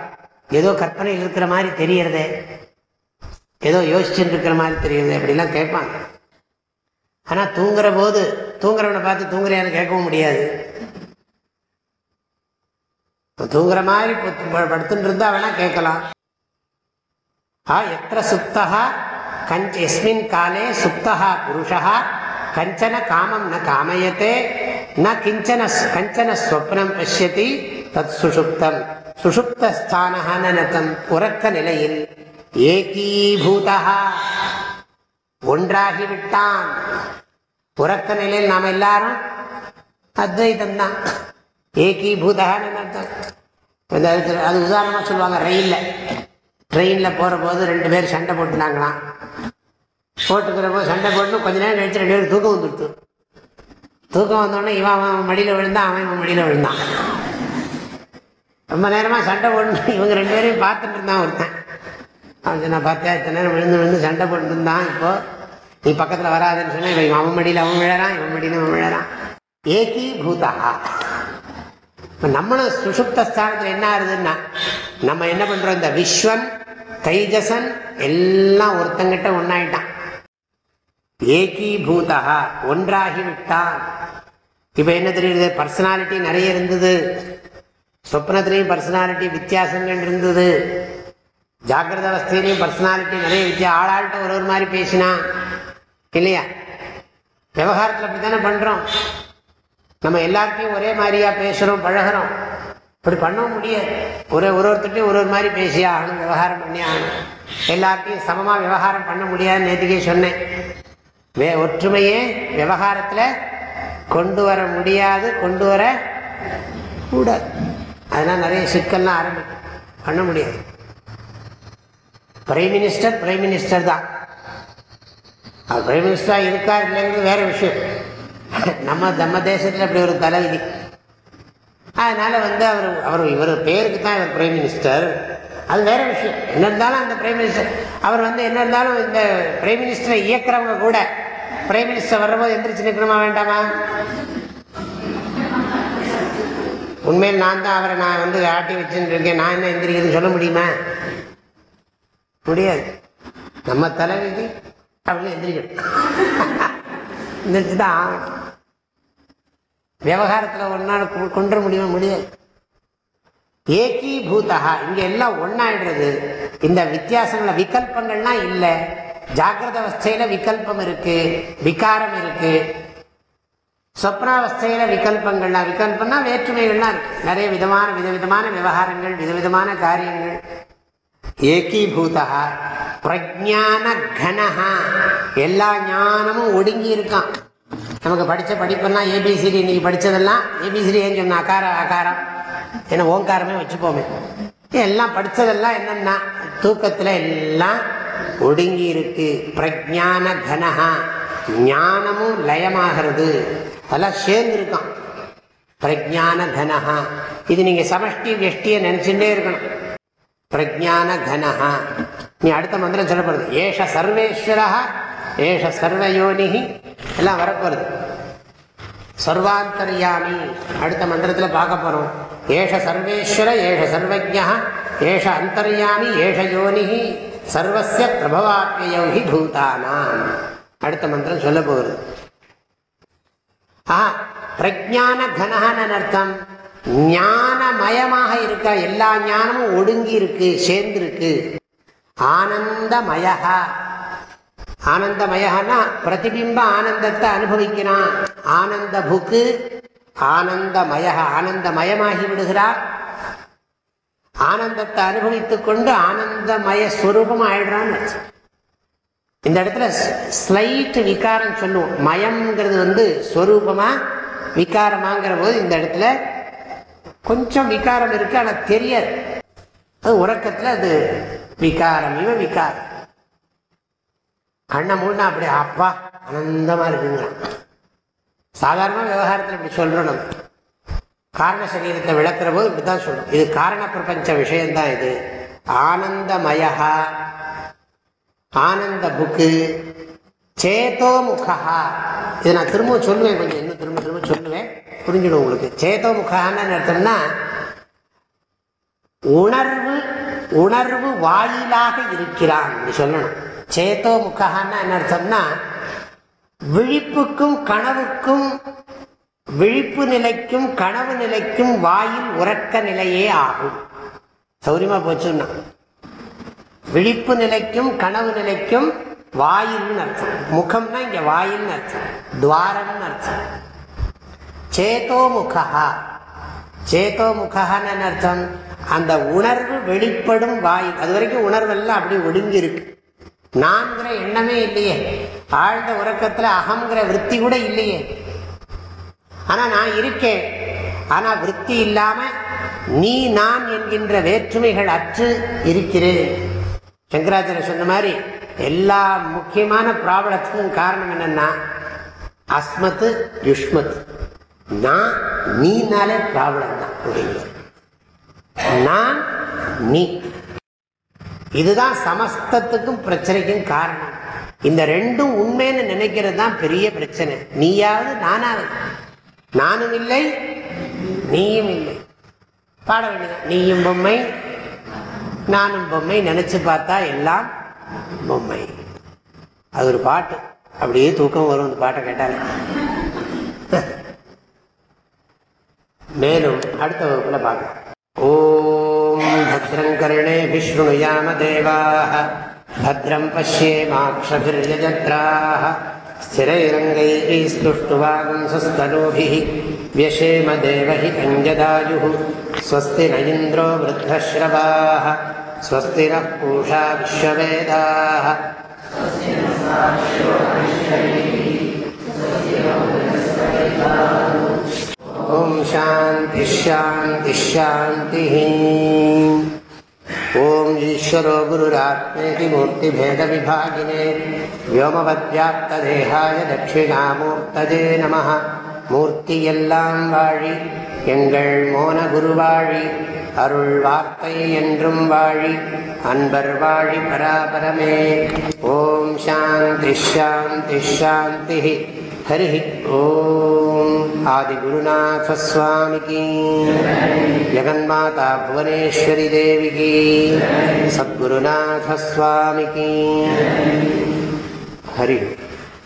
ஏதோ கற்பனையில் இருக்கிற மாதிரி தெரியறதே. ஏதோ யோசிச்சுட்டு இருக்கிற மாதிரி தெரியுது அப்படிலாம் கேட்பாங்க. ஆனால் தூங்குற போது தூங்குறவனை பார்த்து தூங்குறியான்னு கேட்கவும் முடியாது. தூங்குற மாதிரி படுத்துட்டு இருந்தா வேணா கேட்கலாம். ஆ எத்த சுப்தா கஞ்ச் எஸ்மின் காலே சுப்தா புருஷா கஞ்சன காமம் ந காமயத்தே ந கிஞ்சன கஞ்சன ஸ்வப்னம் பசியதி தத் சுஷுப்தம். சுஷுப்தஸ்தானத்தம் உறக்க நிலையில் ஏகீபூதா ஒன்றாகிவிட்டான் உறக்க நிலையில் நாம் எல்லாரும் அத்வைதம் தான் ஏகீபூதான்னு அதுக்கு அது உதாரணமாக சொல்லுவாங்க ரயிலில். ட்ரெயினில் போகிற போது ரெண்டு பேர் சண்டை போட்டுனாங்களாம். போட்டுக்கிற சண்டை போட்டு கொஞ்ச நேரம் கழிச்சு ரெண்டு பேரும் தூக்கம் வந்துடுத்து. தூக்கம் வந்தோடனே இவன் அவன் மடியில் விழுந்தான் அவன் இவன் மடியில் விழுந்தான். ரொம்ப நேரமாக சண்டை போடணும் இவங்க ரெண்டு பேரையும் பார்த்துட்டு இருந்தான் ஒருத்தன். அவன் நான் பார்த்தேன் இத்தனை நேரம் விழுந்து விழுந்து சண்டை போட்டு இருந்தான் நீ பக்கத்தில் வராதுன்னு சொன்னால் இவன் அவன் மடியில் அவன் விழறான் இவன் மடியில் அவன் விழறான். ஏகி பூதா இப்போ நம்மளும் சுஷுப்த ஸ்தானத்தில் என்ன ஆகுதுன்னா நம்ம என்ன பண்ணுறோம் இந்த விஸ்வன் தைஜசன் எல்லாம் ஒருத்தங்கிட்ட ஒன்றாயிட்டான் ஏகீபூதா பூதா ஒன்றாகி என்ன தெரியுது? பர்சனாலிட்டி நிறைய இருந்தது. சொப்னத்திலையும் பர்சனாலிட்டி வித்தியாசங்கள் இருந்தது. ஜாக்கிரத அவஸ்தையிலையும் பர்சனாலிட்டி நிறைய வித்தியா ஆளாள்கிட்ட ஒரு ஒரு மாதிரி பேசினான் இல்லையா? விவகாரத்தில் அப்படி தானே பண்ணுறோம் நம்ம எல்லார்ட்டையும் ஒரே மாதிரியா பேசுகிறோம் பழகிறோம். இப்படி பண்ணவும் முடியாது. ஒரு ஒரு ஒருத்தட்டையும் ஒரு ஒரு மாதிரி பேசி ஆகணும் விவகாரம் பண்ணி ஆகணும். எல்லார்ட்டையும் சமமாக விவகாரம் பண்ண முடியாதுன்னு நேற்றுக்கே சொன்னேன். வே ஒற்றுமையே விவகாரத்தில் கொண்டு வர முடியாது கொண்டு வர கூடாது. அதனால் நிறைய சிக்கல்லாம் ஆரம்பிக்கும். பண்ண முடியாது. பிரைம் மினிஸ்டர் பிரைம் மினிஸ்டர் தான். அவர் பிரைம் மினிஸ்டராக இருக்கா இல்லைங்கிறது வேற விஷயம். நம்ம நம்ம தேசத்தில் அப்படி ஒரு தலைவிதி அதனால் வந்து அவர் அவர் இவர் பேருக்கு தான் இவர் பிரைம் மினிஸ்டர் அது வேற விஷயம். என்ன இருந்தாலும் அந்த பிரைம் மினிஸ்டர் அவர் வந்து என்ன இருந்தாலும் இந்த பிரைம் மினிஸ்டரை இயக்குறவங்க கூட பிரைம் மினிஸ்டர் வரும்போது எந்திரிச்சு நிற்கணுமா வேண்டாமா? உண்மையில் நான் தான் அவரை நான் வந்து ஆட்டி வச்சுட்டு இருக்கேன். நான் என்ன எந்திரிக்கிறதுன்னு சொல்ல முடியுமா? முடியாது. நம்ம தலைவிதி அவங்க எந்திரிக்கணும். எந்திரிச்சு தான் விவகாரத்தில் ஒரு நாள் கொ- கொண்டு முடியுமா? முடியாது. ஏகீபூதா இங்கே எல்லாம் ஒன்றாயிடுறது இந்த வித்தியாசங்கள விகல்பங்கள்லாம் இல்லை. ஜாகிரத அவஸ்தையில விகல்பம் இருக்கு. விகாரம் இருக்கு. சொப்னாவஸ்தையில விகல்பங்கள்லாம் விகல்பம்னா வேற்றுமைகள்லாம் இருக்கு. நிறைய விதமான விதவிதமான விவகாரங்கள் விதவிதமான காரியங்கள். ஏகீபூதா பிரஜான கனஹா. எல்லா ஞானமும் ஒடுங்கி இருக்கான். நமக்கு படிச்ச படிப்பெல்லாம் ஏபிசிடி இன்னைக்கு படிச்சதெல்லாம் ஏபிசிடி ஏன் சொன்ன அகார அகாரம். ஏன்னா ஓங்காரமே வச்சுப்போமே. எல்லாம் படிச்சதெல்லாம் என்னன்னா தூக்கத்துல எல்லாம் ஒடுங்கி இருக்கு. பிரஜான கனஹா. ஞானமும் லயமாகிறது. அதெல்லாம் சேர்ந்துருக்கான். பிரஜான கனஹா. இது நீங்க சமஷ்டி வெஷ்டியை நினச்சிட்டே இருக்கணும். பிரஜான கனஹா. நீ அடுத்த மந்திரம் சொல்லப்படுது. ஏஷ சர்வேஸ்வரா ஏஷ சர்வயோனி எல்லாம் வரப்போறது. சர்வாந்தர்யாமி. அடுத்த மந்திரத்தில் பார்க்க போகிறோம் ஏஷ சர்வேஸ்வர ஏஷ சர்வஜா ஏஷ அந்தர்யாமி ஏஷ யோனிகி சர்வசிய பிரபவாத்மயோகி பூதானாம். அடுத்த மந்திரம் சொல்ல போகிறது ஆ பிரஜான கனஹன்னு அர்த்தம்? ஞானமயமாக இருக்க? எல்லா ஞானமும் ஒடுங்கி இருக்கு சேர்ந்திருக்கு. ஆனந்தமயா ஆனந்தமயன்னா ஆனந்தமயனா பிரதிபிம்ப ஆனந்தத்தை அனுபவிக்கிறான் ஆனந்த புக்கு ஆனந்தமய ஆனந்தமயமாகி விடுகிறார். ஆனந்தத்தை அனுபவித்துக் கொண்டு ஆனந்தமய ஸ்வரூபம் ஆயிடுறான்னு இந்த இடத்துல ஸ்லைட் விகாரம் சொல்லுவோம். மயம்ங்கிறது வந்து ஸ்வரூபமா விகாரமாங்கிற போது இந்த இடத்துல கொஞ்சம் விகாரம் இருக்கு ஆனா தெரியாது. அது உறக்கத்துல அது விகாரம் இவ விகாரம். கண்ணை மூடினா அப்படியே அப்பா ஆனந்தமா இருக்குங்க. சாதாரண விவகாரத்தில் இப்படி சொல்றோம் நம்ம. காரண சரீரத்தை விளக்குற போது இப்படிதான் சொல்லணும் இது காரண பிரபஞ்ச விஷயம்தான் இது. ஆனந்தமயா ஆனந்த புக்கு சேதோ முகா. இதை நான் திரும்ப சொல்லுவேன் கொஞ்சம் இன்னும் திரும்ப திரும்ப சொல்லுவேன். புரிஞ்சிடும் உங்களுக்கு. சேதோ முகான்னு அர்த்தம்னா உணர்வு உணர்வு வாயிலாக இருக்கிறான். சொல்லணும். சேத்தோ முகான்னு என்ன அர்த்தம்னா விழிப்புக்கும் கனவுக்கும் விழிப்பு நிலைக்கும் கனவு நிலைக்கும் வாயில் உறக்க நிலையே ஆகும். சௌரியமா போச்சுன்னா விழிப்பு நிலைக்கும் கனவு நிலைக்கும் வாயில்னு அர்த்தம். முகம்னா இங்க வாயில்னு அர்த்தம். துவாரம்னு அர்த்தம். சேத்தோ முகா சேத்தோ முகான்னு அர்த்தம்? அந்த உணர்வு வெளிப்படும் வாயில். அது வரைக்கும் உணர்வெல்லாம் அப்படி ஒடுங்கி இருக்கு நான்கிற எண்ணமே இல்லையே. ஆழ்ந்த உறக்கத்துல அகங்கிற விற்பி கூட இல்லையே. ஆனா நான் இருக்கேன். ஆனா விற்பி இல்லாம நீ நான் என்கின்ற வேற்றுமைகள் அற்று இருக்கிறேன். சங்கராச்சாரிய சொன்ன மாதிரி எல்லா முக்கியமான ப்ராப்ளத்துக்கும் காரணம் என்னன்னா அஸ்மத்து யுஷ்மத் நான் நீனாலே ப்ராப்ளம் தான் அப்படிங்கிறது நான் நீ. இதுதான் சமஸ்தத்துக்கும் பிரச்சனைக்கும் காரணம். இந்த ரெண்டும் உண்மைன்னு நினைக்கிறது தான் பெரிய பிரச்சனை. நீயாவது நானாவது. நானும் இல்லை நீயும் இல்லை. பாட வேண்டியதான் நீயும் பொம்மை நானும் பொம்மை நினைச்சு பார்த்தா எல்லாம் பொம்மை. அது ஒரு பாட்டு. அப்படியே தூக்கம் வரும் அந்த பாட்டை கேட்டாலே. மேலும் அடுத்த வகுப்புல பார்க்கலாம். ஓ भद्रं कर्णे विष्णुयाम देवाः। भद्रं पश्येमाक्षभिर्यजत्राः स्थिरैरङ्गैः स्तुष्टुवागुंसस्तनूभिः व्यशेम देवहितञ्जदायुः स्वस्ति न इन्द्रो वृद्धश्रवाः। स्वस्ति नः पूषा विश्ववेदाः ஓம் சாந்தி ஷாந்தி ஷாந்தி ஓம் ஈஸ்வரோ குருராத்மேதி மூர்த்தி பேத விபாகினே வியோமவத்யாப்த தேகாய தட்சிணாமூர்த்ததே நம மூர்த்தி எல்லாம் வாழி எங்கள் மோன குருவாழி அருள் வார்த்தை என்றும் வாழி அன்பர் வாழி பராபரமே ஓம் சாந்தி ஷாந்தி ஷாந்தி हरिः ओम आदिगुनाथस्वामी जगन्माता भुवनेश्वरी देविकी। सद्गुरुनाथस्वामिकी। हरिः